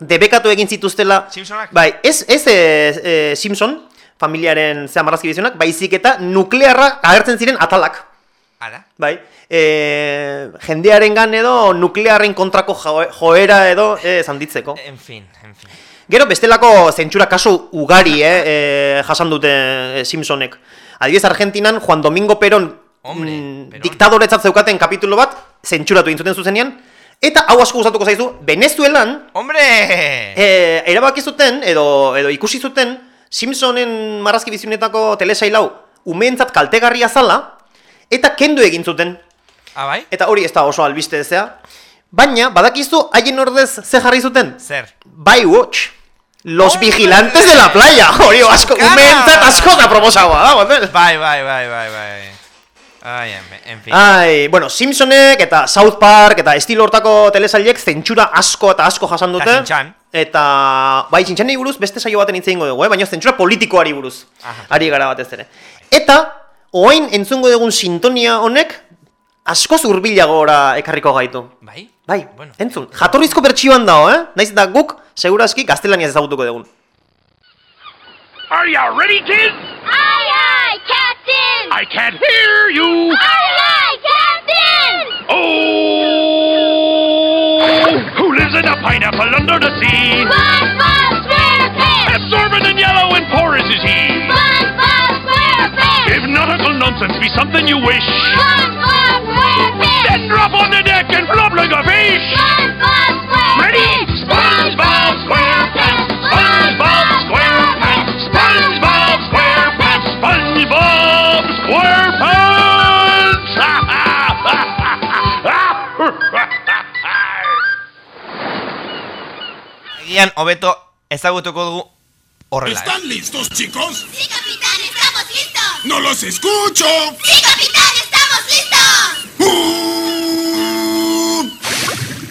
debekatu egin zituztela. Simpsonak? Bai, ez, ez e, e, Simpson, familiaren zea marrazki bizionak, baizik eta nuklearra agertzen ziren atalak. Ara? Bai, e, jendearengan edo nuklearren kontrako jo- joera edo e, zanditzeko. En fin, en fin. Gero bestelako zentsura kasu ugari eh, e, jasan dute eh, Simpsonek. Adibidez Argentinan Juan Domingo Peron, mm, diktadoretzat zeukaten kapitulo bat zentsuratu egin zuten zuzenean eta hau asko gustatuko zaizu Venezuelan Hombre! e, erabaki zuten edo edo ikusi zuten Simpsonen marrazki bizionetako telesail hau umeentzat kaltegarria zala eta kendu egin zuten. Ah, bai? Eta hori ez da oso albiste ezea. Baina, badakizu haien ordez ze jarri zuten? Zer? Baywatch. Los vigilantes de la playa. Hori, asko, Euskara! umeentzat asko da proposagoa da, batel. Bai, bai, bai, bai, bai. Ai, en, fin. Ai, bueno, Simpsonek eta South Park eta estilo hortako telesailek zentsura asko eta asko jasan dute. Eta. Eta, bai, txintxanei buruz beste saio baten hitz egingo dugu, eh? baina zentsura politikoari buruz. Aha. Ari gara batez ere. Eta, oain entzungo dugun sintonia honek askoz hurbilagora ekarriko gaitu. Bai? Bai, entzun, jatorrizko bertsioan dago, eh? Naiz eta guk, seguraski, gaztelaniaz ezagutuko dugun. Are ya ready, kids? Aye, aye, Captain! I can't hear you. Aye, aye, Captain! Oh! Who lives in a pineapple under the sea? SpongeBob SquarePants! Absorbent and yellow and porous is he. Nautical nonsense be something you wish, SpongeBob SquarePants! then drop on the deck and flop like a fish. SpongeBob SquarePants! Ready? SpongeBob SquarePants! SpongeBob SquarePants! SpongeBob SquarePants! SpongeBob SquarePants! Egian, hobeto ezagutuko dugu horrela. ¿Están listos, chicos? Sí, capitán. ¡No los escucho! ¡Sí, capitán, estamos listos!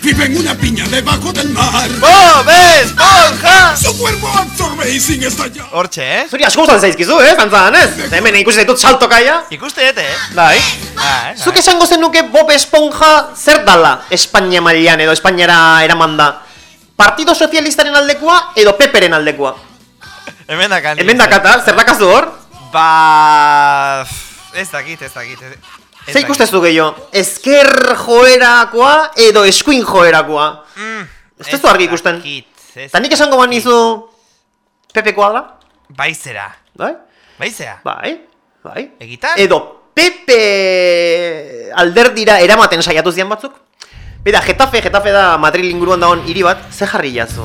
Vive en una piña debajo del mar. ¡Bob Esponja! Su cuerpo absorbe y sin estallar. Hortxe, eh? Zuri asko gustatzen zaizkizu, eh, zantzan, ez? Eta hemen ikusi zaitut saltokaia. Ikuste dute, eh? Bai. Bai, Zuk esango zenuke Bob Esponja zer dala Espainia mailan edo Espainiara eraman da? Partido Sozialistaren aldekoa edo Peperen aldekoa? Hemen dakan. Hemen dakata, zer dakazu hor? Ba... Ez dakit, ez dakit. ez- ez dakit. ikustezu gehiago? Ezker joerakoa edo eskuin joerakoa? Mm, Ez tezu argi ikusten. ez Eta nik esango banizu Pepekoa da? Bai zera. Bai? Bai zera. Bai, bai. Egitan? Edo Pepe alderdira eramaten saiatu zian batzuk? Beda, Getafe, Getafe da Madrid inguruan dagoen hiri bat, ze jarri jazu?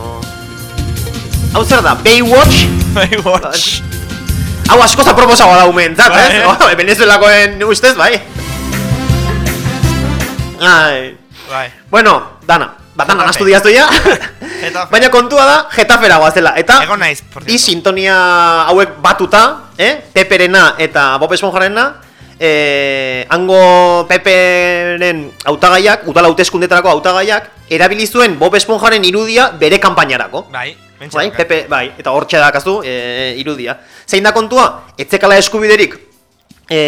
Hau zer da, Baywatch? Baywatch. Hau askoz aproposagoa da umentzat, ez? eh? Oh, Venezuelakoen ustez, bai. Ai. Bai. Bueno, dana. Batana nastu diaztu ja. Getafe. Baina kontua da, Getafera goazela. Eta Egon naiz, por sintonia hauek batuta, eh? Peperena eta Bob Esponjarena, eh, hango Peperen hautagaiak, udala hauteskundetarako hautagaiak, erabili zuen Bob Esponjaren irudia bere kanpainarako. Bai, Bai, daukat. Pepe, bai, eta hortxe dakazu e, irudia. Zein da kontua? Etzekala eskubiderik e,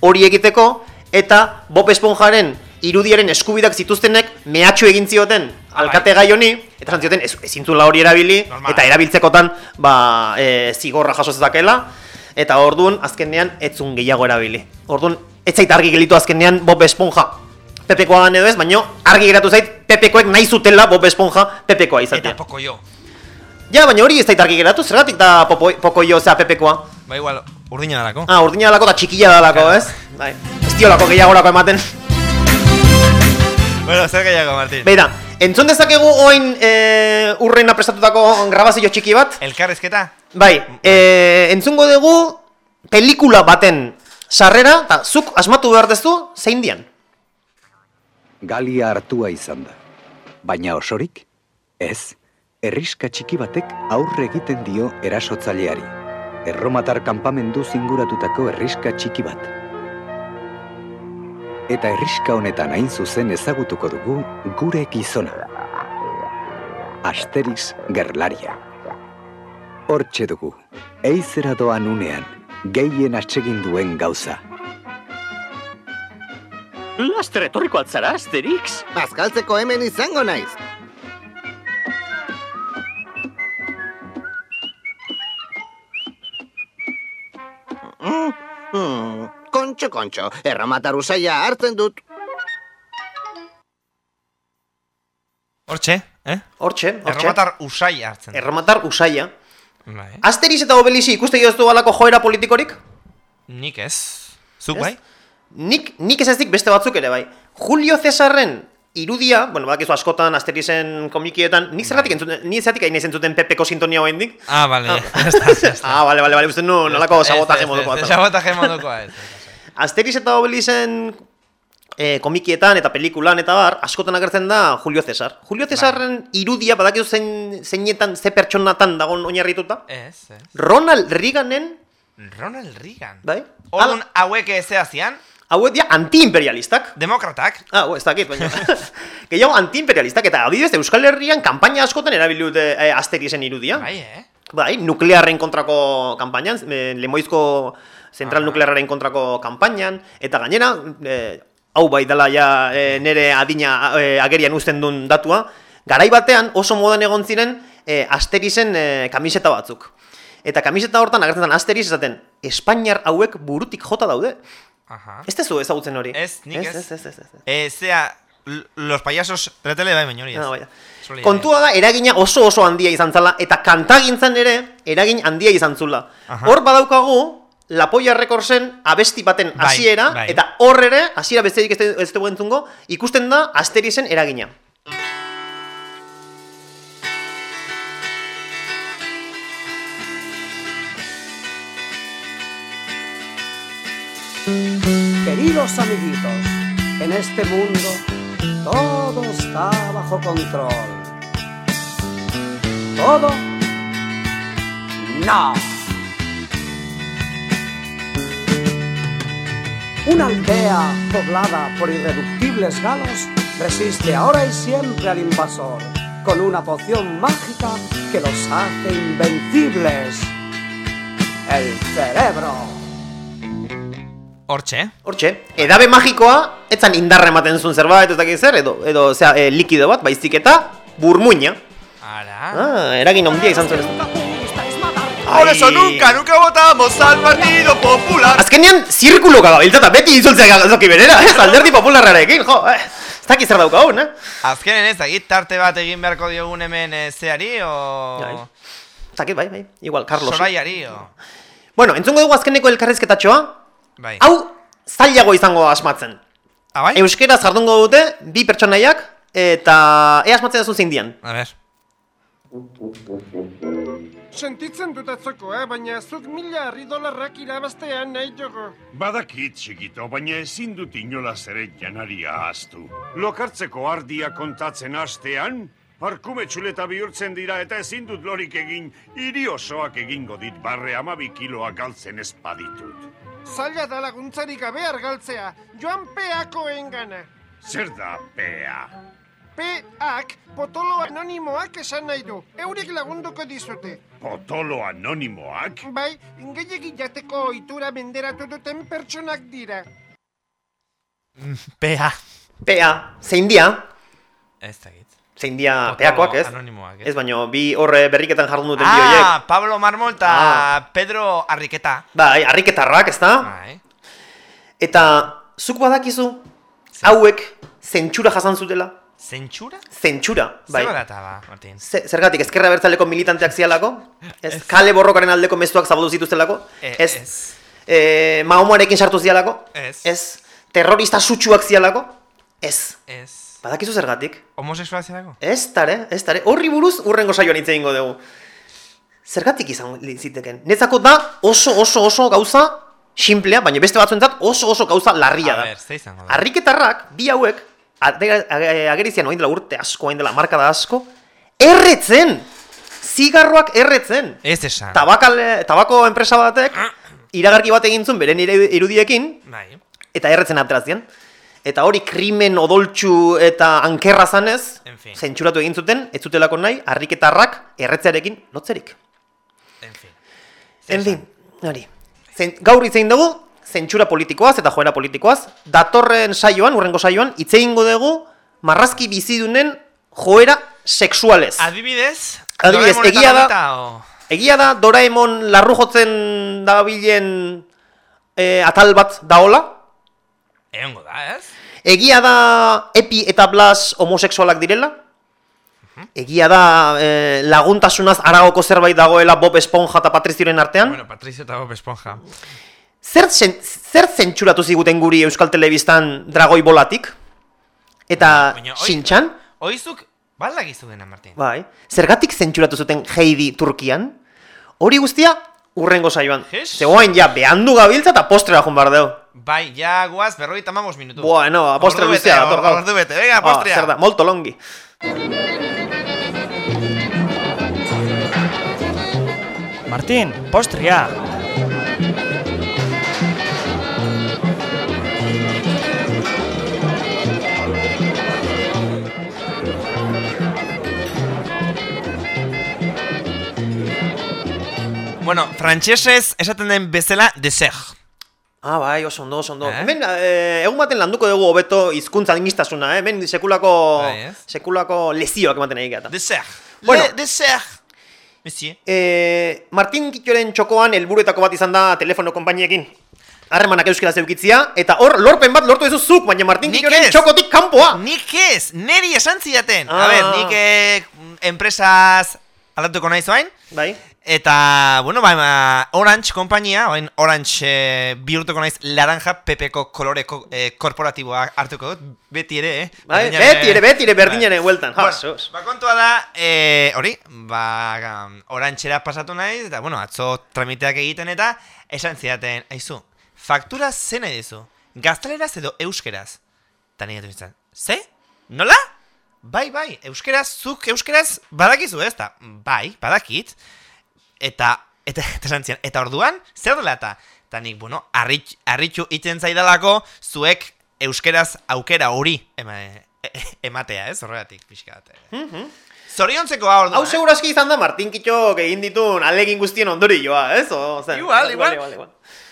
hori egiteko, eta Bob Esponjaren irudiaren eskubidak zituztenek mehatxu egin zioten alkate gai honi, eta esan zioten ez, ezintzula hori erabili, eta erabiltzekotan ba, e, zigorra jaso zezakela, eta orduan azkenean etzun gehiago erabili. Orduan, ez zait argi gelitu azkenean Bob Esponja Pepekoa edo ez, baino argi geratu zait Pepekoek nahi zutela Bob Esponja Pepekoa izatea. Eta poko jo. Ja, baina hori ez da argi geratu, zergatik da popo, poko jo zea Pepekoa? Ba igual, urdina dalako. Ah, urdina dalako eta txikila dalako, ez? Bai, ez diolako gehiagorako ematen. Bueno, zer gehiago, Martin. Beira, entzun dezakegu oin e, urreina prestatutako grabazio txiki bat? Elkarrezketa? Bai, e, entzungo dugu pelikula baten sarrera, eta zuk asmatu behar dezu, zein dian? Galia hartua izan da. Baina osorik? Ez, herriska txiki batek aurre egiten dio erasotzaileari. Erromatar kanpamendu zinguratutako herriska txiki bat. Eta herriska honetan hain zuzen ezagutuko dugu gure gizona. Asterix gerlaria. Hortxe dugu, eizera doan unean, gehien atsegin duen gauza. Laster etorriko altzara, Asterix? Bazkaltzeko hemen izango naiz. Mm, mm, kontxo, kontxo, erromatar usaia hartzen dut. Hortxe, eh? Hortxe, hortxe. Erromatar usai hartzen. Erromatar usaia. Bai. Asteriz eta Obelixi ikuste jozu alako joera politikorik? Nik ez. Zuk Ez? bai? Nik, nik ez ezik beste batzuk ere bai. Julio Cesarren irudia, bueno, badakizu askotan Asterizen komikietan, nik zergatik entzuten, ni zergatik hain entzuten Pepeko sintonia hoendik? Ah, vale. Ah, vale, vale, vale, uste nu, nolako Ez, sabotaje ez, moduko ez, bat. Sabotaje modukoa ez. Asteriz eta Obelixen eh, komikietan eta pelikulan eta bar, askotan agertzen da Julio Cesar. Julio Cesarren irudia badakizu zein, zeinetan, ze pertsonatan dagon oinarrituta? Ez, ez. Ronald Reaganen, Ronald Reagan. bai? Orduan hauek ez zian? Hauek dia antiimperialistak. Demokratak. Ah, ez dakit, baina. Gehiago antiimperialistak eta adibidez Euskal Herrian kanpaina askotan erabili dute eh, Asterixen irudia. Bai, eh? Bai, nuklearren kontrako kanpainan, eh, Lemoizko zentral nuklearraren kontrako kanpainan, eta gainera, eh, hau bai dela ja e, nere adina e, agerian uzten duen datua, garai batean oso modan egon ziren e, Asterisen e, kamiseta batzuk. Eta kamiseta hortan agertzen zen Asteriz esaten, Espainiar hauek burutik jota daude. Aha. Ez tezu ezagutzen hori. Ez, nik ez. Ez, ez, ez, ez. Eh, zea, los payasos de la tele bai baino hori ez. Ah, bai. Solia, Kontua da, eragina oso oso handia izan zala, eta kantagintzan ere, eragin handia izan zula. Aha. Hor badaukagu, Lapoia Recordsen abesti baten Bai, hasiera, bai. eta hor ere, hasiera besterik ez, ez dugu entzungo, ikusten da Asterisen eragina. Queridos amiguitos, en este mundo todo está bajo control. ¿Todo? No. Una aldea poblada por irreductibles galos resiste ahora y siempre al invasor con una poción mágica que los hace invencibles. El cerebro. Hortxe. Hortxe, edabe magikoa, etzan indarra ematen zuen zerbait, ez dakit zer, edo, edo zera, e, likido bat, baizik eta burmuina. Ara. Ah, eragin handia izan zuen. Por eso nunca, nunca votamos al Partido Popular. Azkenean, zirkuloka gabiltza eta beti izultzea gazoki berera, ez, alderdi popularrarekin, jo, eh, ez dakit zer daukagun, eh? Azkenen ez, dakit tarte bat egin beharko diogun hemen eh, zeari, o... Ez bai, bai, igual, Carlos. Soraiari, o... Bueno, entzungo dugu azkeneko elkarrizketatxoa, Bai. hau zailago izango asmatzen. Ah, bai? Euskera jardungo dute, bi pertsonaiak, eta ea asmatzen duzu zein dian. A ver. Sentitzen dut atzoko, eh? baina zuk mila harri dolarrak irabaztean nahi dugu. Badakit, txikito, baina ezin dut inolaz ere janaria ahaztu. Lokartzeko ardia kontatzen hastean, parkume txuleta bihurtzen dira eta ezin dut lorik egin, hiri osoak egingo dit barre amabi kiloak galtzen espaditut. Zaila da laguntzarik gabe argaltzea, joan peako engana. Zer da, pea? Peak potolo anonimoak esan nahi du, eurik lagunduko dizute. Potolo anonimoak? Bai, gehiagin jateko ohitura menderatu duten pertsonak dira. Pea. Pea, zein dia? Ez dakit. Zein dia peakoak, ez? anonimoak, ez? Ez baino, bi horre berriketan jardun duten bi horiek. Ah, Pablo Marmol eta Ah. Pedro Arriketa. Bai, harriketarrak, ez da? Bai. Eta, zuk badakizu, hauek zentsura jasan zutela? Zentsura? Zentsura, bai. Zer data ba, Martin? Ze- Zergatik, ezkerra bertzaleko militanteak zialako? Ez, kale borrokaren aldeko mezuak zabaldu zituztelako? E, ez. ez. E, Mahomoarekin sartu zialako? Ez. Ez. Terrorista sutsuak zialako? Ez. Ez. Badakizu zergatik? Homosexualazia dago? Ez tare, ez tare. Horri buruz urrengo saioan hitz egingo dugu. Zergatik izan ziteken. Netzako da oso oso oso gauza simplea, baina beste batzuentzat oso oso gauza larria A da. da? Harriketarrak, bi hauek, agerizian oin dela urte asko, oin dela marka da asko, erretzen! Zigarroak erretzen! Ez esan. Tabakal, tabako enpresa batek, iragarki bat egin zuen beren irudiekin, Bai. eta erretzen aterazian. Eta hori krimen odoltsu eta ankerra zanez, En fin. zentsuratu egin zuten, ez zutelako nahi, harriketarrak erretzearekin lotzerik. En fin. En fin, hori. Zen, gaur hitz egin dugu, zentsura politikoaz eta joera politikoaz. Datorren saioan, urrengo saioan, hitz egingo dugu marrazki bizidunen joera sexualez. Adibidez? Adibidez, egia da, egia da Doraemon larru jotzen dabilen eh, atal bat daola. Egongo da, ez? Egia da Epi eta Blas homosexualak direla. Egia da eh, laguntasunaz aragoko zerbait dagoela Bob Esponja eta Patrizioren artean. Bueno, Patricio eta Bob Esponja. Zer, zen, zer zentzuratu ziguten guri Euskal Telebistan dragoi bolatik? Eta Baina, Sintxan? Oizuk, baldak dena, Martin. Bai. Zergatik zentzuratu zuten Heidi Turkian? Hori guztia urrengo saioan. Jes? Zegoain ja behandu gabiltza eta postrera joan behar deu. Bai, ja guaz, berrogeita mamos minutu. Bueno, a postre Ordu luzea, bete, dator gaur. Ordu bete, venga, Ah, postrea. zer da, molto longi. Martin, postria. Bueno, frantsesez esaten den bezala, dessert. Ah, bai, oso ondo, oso ondo. Eh? Hemen, eh, egun baten landuko dugu hobeto hizkuntza ingistasuna, eh? Hemen sekulako, Bai, ez? sekulako lezioak ematen egin gata. Deser. Bueno. Le, deser. Monsieur. Eh, Martin Kittoren txokoan helburuetako bat izan da telefono konpainiekin. Harremanak euskara zeukitzia, eta hor lorpen bat lortu duzu zuk, baina Martin Nik ez. txokotik kanpoa. Nik ez, neri esan zidaten. Ah. A ber, nik eh, enpresaz aldatuko nahi zoain. Bai. Eta, bueno, ba, ba, Orange kompainia, oain Orange eh, bihurtuko naiz laranja pepeko koloreko eh, korporatiboa hartuko dut, beti ere, eh? Bai, Berdinaren- beti ere, beti ere berdinaren Bai. bueltan. Bueno, Jasos. Ba, kontua da, eh, hori, ba, orantxera pasatu naiz, eta, bueno, atzo tramiteak egiten eta, esan zidaten, aizu, faktura zen nahi dizu, gaztaleraz edo euskeraz? Eta nire nintzen, ze? Nola? Bai, bai, euskeraz, zuk euskeraz badakizu ez da? Bai, badakit. Eta, eta, eta eta orduan, zer dela eta? Eta nik, bueno, arrit, arritxu iten zaidalako, zuek euskeraz aukera hori ema, e, ematea, ez? Horregatik, pixka bat. eh. Zoriontzeko hau orduan, Hau segurazki izan da Martin Kitxok egin ditun alegin guztien ondorioa, ez? O, zen, Igual, igual.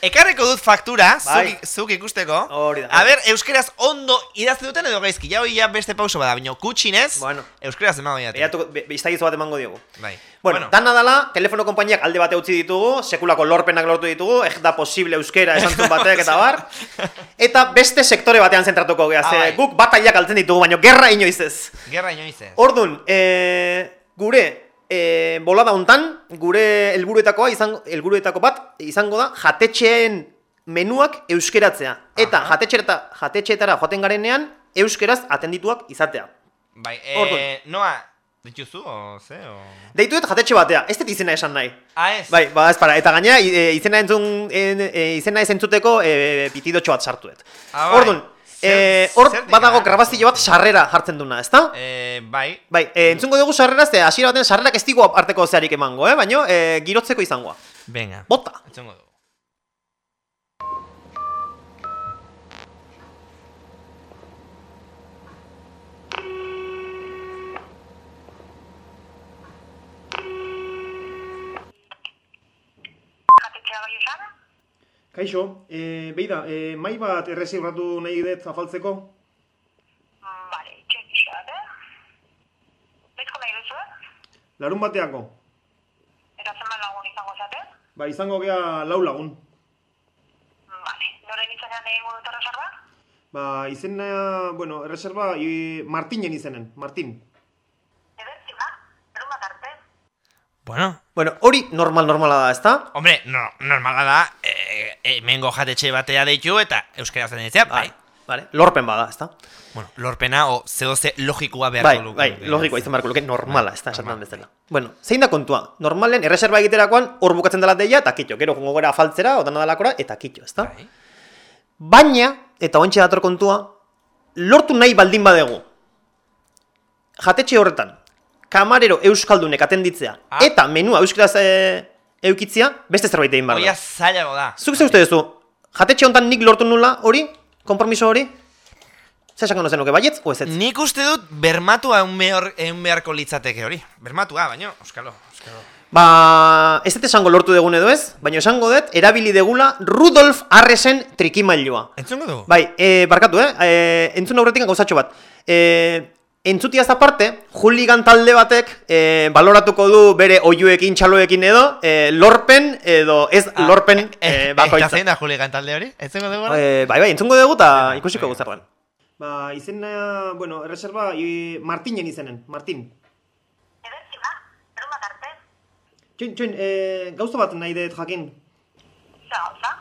Ekarreko dut faktura, Bai. zuk, zuk ikusteko. Hori da. A ber, euskeraz ondo idazte duten edo gaizki. Ja hoi ja beste pauso bada, baina kutxinez, Bueno. euskeraz emango diate. Beatu, be, iztagizu bat emango diogu. Bai. Bueno, dana dala, telefono konpainiak alde bate utzi ditugu, sekulako lorpenak lortu ditugu, ez da posible euskera esan zuen batek eta bar. Eta beste sektore batean zentratuko geha, Ah, ze bai. guk bataiak altzen ditugu, baina gerra inoiz ez. Gerra inoiz ez. Ordun, e, gure e, bolada hontan, gure helburuetakoa izango helburuetako bat izango da jatetxeen menuak euskeratzea eta jatetxerata jatetxeetara joaten garenean euskeraz atendituak izatea. Bai, Orduan. eh, noa, dituzu, o ze, o... Deitu dut jatetxe batea, ez dut izena esan nahi. Ah, ez? Bai, ba, ez para, eta gainera e, izena entzun, e, e, izena ez entzuteko e, pitidotxo bat sartuet. Ah, bai. Orduan, e, hor badago grabazio bat sarrera jartzen duna, ezta? Eh, bai. Bai, e, entzungo dugu sarrera, ze hasiera baten sarrerak ez digu arteko zeharik emango, eh? baina e, girotzeko izangoa. Venga. Bota. Entzungo dugu. Kaixo, e, beida, e, mai bat errezibratu nahi dut afaltzeko? Vale, itxek pixkat, eh? Bezko nahi duzu, eh? Larun bateako. Eta zenbat lagun izango zate? Ba, izango gea lau lagun. Vale, noren izanean egingo dut reserva? Ba, izena, bueno, erreserba i, Martinen izenen, Martin. Edertzima, erun bat arte. Bueno. Bueno, hori normal normala da, ezta? Hombre, no, normala da, eh, hemengo jatetxe batea deitu eta euskera zen ditzea, bai. Vale, lorpen bada, ezta? Bueno, lorpena o zeo ze logikoa beharko Bai, luke. bai, logikoa izan beharko luke normala, ezta, esaten bezala. Bueno, zein da kontua? Normalen erreserba egiterakoan hor bukatzen dela deia eta kitxo, gero jongo gara afaltzera, odana dalakora, eta kitxo, ezta? Baina, eta ointxe dator kontua, lortu nahi baldin badegu. Jatetxe horretan, kamarero euskaldunek atenditzea, eta menua euskaraz e, eukitzia, beste zerbait egin behar Oia zailago da. Zuk ze uste duzu, jatetxe honetan nik lortu nula hori, konpromiso hori? Zer esango zenuke, baietz, o ez ez? Nik uste dut bermatua eun, behar, eun beharko litzateke hori. Bermatua, baino, euskalo, euskalo. Ba, ez dut esango lortu degun edo ez, baina esango dut, erabili degula Rudolf Arresen trikimailua. Entzungo dugu? Bai, e, barkatu, eh? E, entzun aurretik gauzatxo bat. E, entzutiaz aparte, hooligan talde batek e, baloratuko du bere oiuekin, txaloekin edo, e, lorpen edo ez lorpen e, Eta bakoitza. zein da Juligan talde hori? Entzungo dugu? E, bai, bai, entzungo dugu eta ikusiko guzarren. Ba, izena, bueno, erreserba i, Martinen izenen, Martin. Edertzima, erun bat arte. Txoin, txoin, e, gauza bat nahi dut jakin. Zer gauza?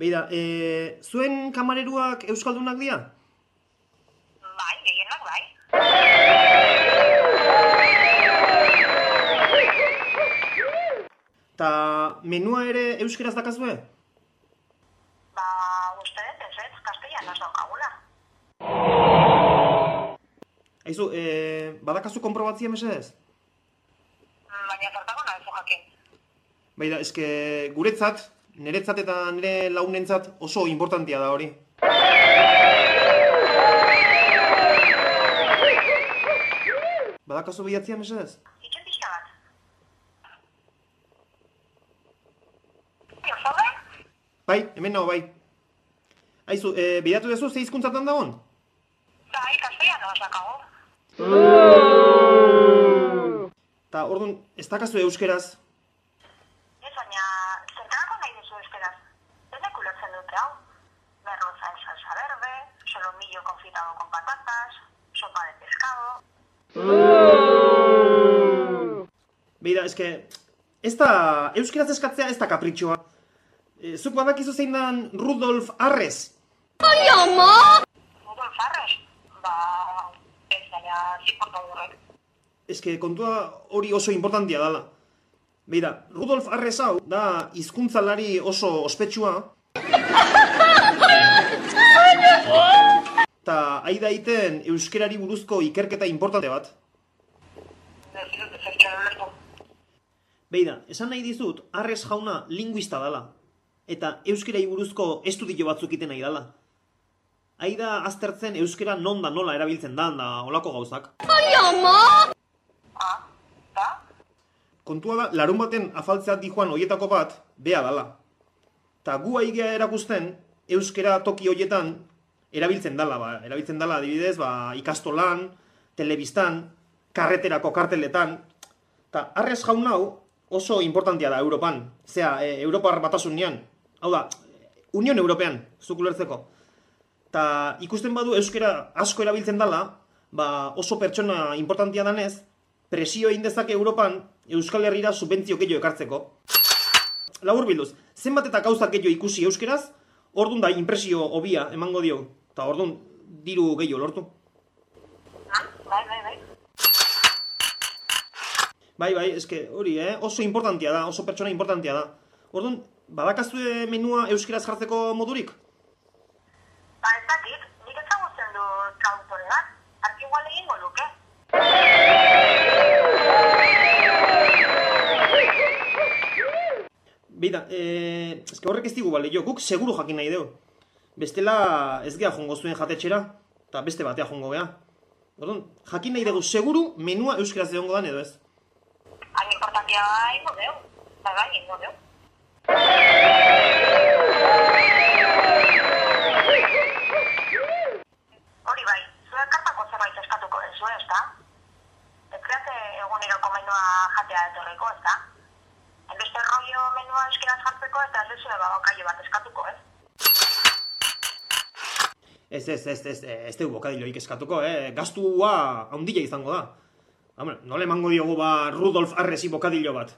Beida, e, zuen kamareruak euskaldunak dira? Bai, gehienak bai. Ta menua ere euskeraz dakazue? Ba, uste dut, ez ez, kastellanaz daukagula. Aizu, e, badakazu konprobatzia mesedez? Baina zertako nahi zu jakin. Baida, eske guretzat, niretzat eta nire launentzat oso importantia da hori. Badakazu bilatzia mesedez? Itxen pixka bat. Io, zaude? Bai, hemen nago bai. Aizu, e, bidatu duzu ze hizkuntzatan dagoen? Bai, castellanoa sakago. Ta orduan, ez dakazu euskeraz? Ez baina, zertarako nahi duzu euskaraz? Ez nek ulertzen dute hau. Merluza en salsa verde, solomillo confitado con patatas, sopa de pescado... Beira, eske, ez da, euskeraz eskatzea ez da kapritxoa. E, zuk badakizu zein dan Rudolf Arrez? ¡Ay, ama! Rudolf Arres? Ba, ez baina, ziporta horrek. Eske, kontua hori oso importantia dala. Beira, Rudolf Arrez hau da hizkuntzalari oso ospetsua. Ta ai daiten euskerari buruzko ikerketa importante bat. Beida, esan nahi dizut, Arrez jauna linguista dala. Eta euskerari buruzko estudio batzuk iten nahi dala. Ai da aztertzen euskera non da nola erabiltzen da, da olako gauzak. ¡Ay, ama! Kontua da, larun baten afaltzea dijoan hoietako bat, bea dala. Ta gu aigea erakusten, euskera toki hoietan erabiltzen dala, ba. Erabiltzen dala, adibidez, ba, ikastolan, telebistan, karreterako karteletan. Ta arrez jaun hau oso importantia da Europan. Zea, e, Europar batasunean. Hau da, Union European, zuk ulertzeko. Ta ikusten badu euskera asko erabiltzen dala, ba, oso pertsona importantia danez, presio egin dezake Europan Euskal Herrira subentzio gehiago ekartzeko. Labur bilduz, zenbat eta gauzak gehiago ikusi euskeraz, ordun da impresio hobia emango dio. Ta ordun diru gehiago lortu. Bai, bai, bai. Bai, bai, eske hori, eh? oso importantia da, oso pertsona importantia da. Ordun, badakazue menua euskeraz jartzeko modurik? Ba, ez dakit, nik ezagutzen du traduktore bat. Arki igual egingo luke. Beida, eh, eske horrek ez digu bale, jo, guk seguru jakin nahi dugu. Bestela ez geha jongo zuen jatetxera, eta beste batea jongo geha. Orduan, jakin nahi dugu seguru menua euskeraz egongo dan edo ez. Hain importantia da ingo deu. Bai, bai, ingo deu. Hori bai, zuek kartako zerbait eskatuko dezu, ez da? Ez kreate eguneroko menua jatea etorriko, ez da? Beste rollo menua euskeraz jartzeko eta ez duzue babakaio bat eskatuko, ez? Ez, ez, ez, ez, ez dugu bokadiloik eskatuko, eh? Gastua handia izango da. Hombre, nola emango diogu ba Rudolf Arresi bokadilo bat.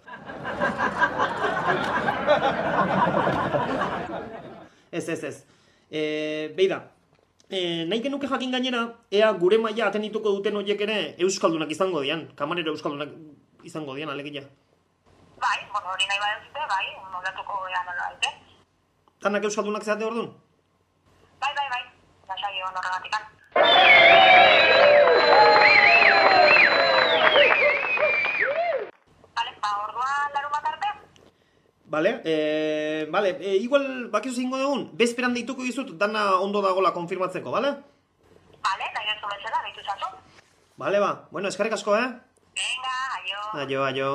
ez, ez, ez. E, beida, e, nahi genuke jakin gainera, ea gure maila atenituko duten horiek ere euskaldunak izango dian, kamarero euskaldunak izango dian alegia. Bai, bueno, hori nahi baduzute, bai, nolatuko ea nola daite. Tanak euskaldunak zeate orduan? Bai, bai, bai, lasai egon horregatikan. Vale, ba, orduan larun bat arte? Vale, e, vale, e, igual bakizu zingo dugun, bezperan deituko dizut dana ondo dagola konfirmatzeko, vale? Vale, nahi ez bezala, deitu zatu. Vale, ba, bueno, eskarrik asko, eh? Venga, aio. Aio, aio.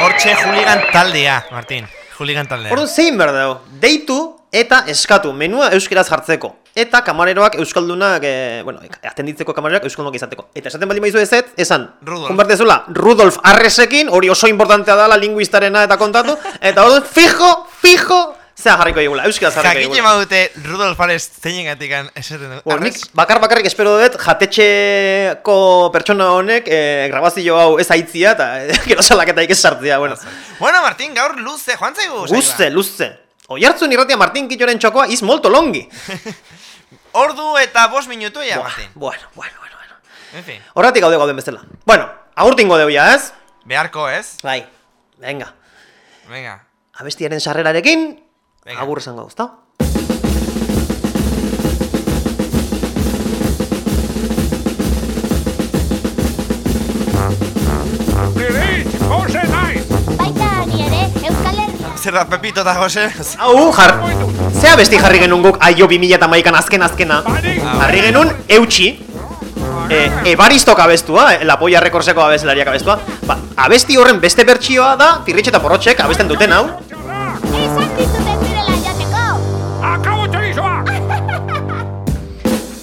Hortxe juligan taldea, Martin. Juligan taldea. Orduan zein behar dago, deitu eta eskatu menua euskeraz jartzeko. Eta kamareroak euskaldunak, e, bueno, atenditzeko kamareroak euskaldunak izateko. Eta esaten baldin baizu ezet, esan, Rudolf. konbertezula, Rudolf Arresekin, hori oso importantea dala linguistarena eta kontatu, eta orduan fijo, fijo, zea jarriko digula, euskaraz jarriko digula. badute Rudolf Ares zeinen esaten du. Bueno, nik bakar bakarrik espero dut jatetxeko pertsona honek e, grabazio hau ez aitzia eta gero salaketaik ez sartzea, bueno. Bueno, Martin, gaur luze, joan zaigu. Guzte, luze. Oiartzun irratia Martin Kitxoren txokoa iz molto longi. Ordu eta bost minutu ya, Martin. Bueno, bueno, bueno. En fin. Horratik gaude gauden bezala. Bueno, agurtingo deu ja, ez? Beharko, ez? Bai, venga. Venga. Abestiaren sarrerarekin, agur esango, ezta? zer da Pepito eta Jose? Hau, jar... Zea besti jarri genuen guk aio 2008an azken azkena? Jarri genuen eutxi. E, ebaristok abestua, e, Lapoia rekorseko abeslariak abestua. Ba, abesti horren beste bertsioa da, pirritxe eta porrotxek abesten duten hau.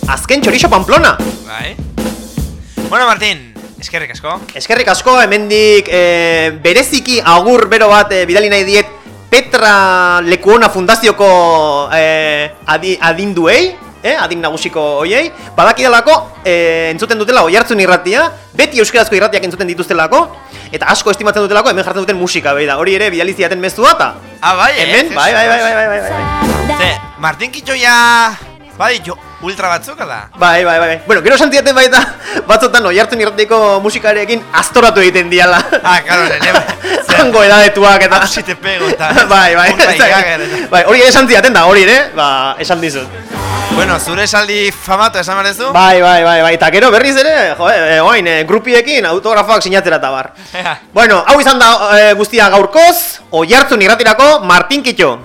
Azken txorixo pamplona! Bai. Bueno, Martín, eskerrik asko. Eskerrik asko, hemendik e, bereziki agur bero bat e, bidali nahi diet Petra Lekuona Fundazioko e, adi, adinduei, eh, adin nagusiko hoiei, badakidalako e, entzuten dutela oihartzun irratia, beti euskarazko irratiak entzuten dituztelako, eta asko estimatzen dutelako hemen jartzen duten musika, behi da, hori ere bidali ziaten mezua eta Ah, bai, eh? hemen, bai, bai, bai, bai, bai, bai, bai. Ze, Martin Kitxoia... Bai, jo, ultra batzuk da. Bai, bai, bai. Bueno, gero santiaten baita batzotan oihartzen irratiko musikarekin astoratu egiten diala. Ah, claro, nene. Zango edadetuak eta... Si te pego eta... bai, bai. Bai, hori ere esan ziaten da, hori ere, ba, esan dizut. Bueno, zure esaldi famatu esan barezu? Bai, bai, bai, bai. Eta gero berriz ere, jo, eh, oain, eh, grupiekin autografoak sinatzera eta bar. Bueno, hau izan da eh, guztia gaurkoz, oihartzun irratirako Martin Kitxo.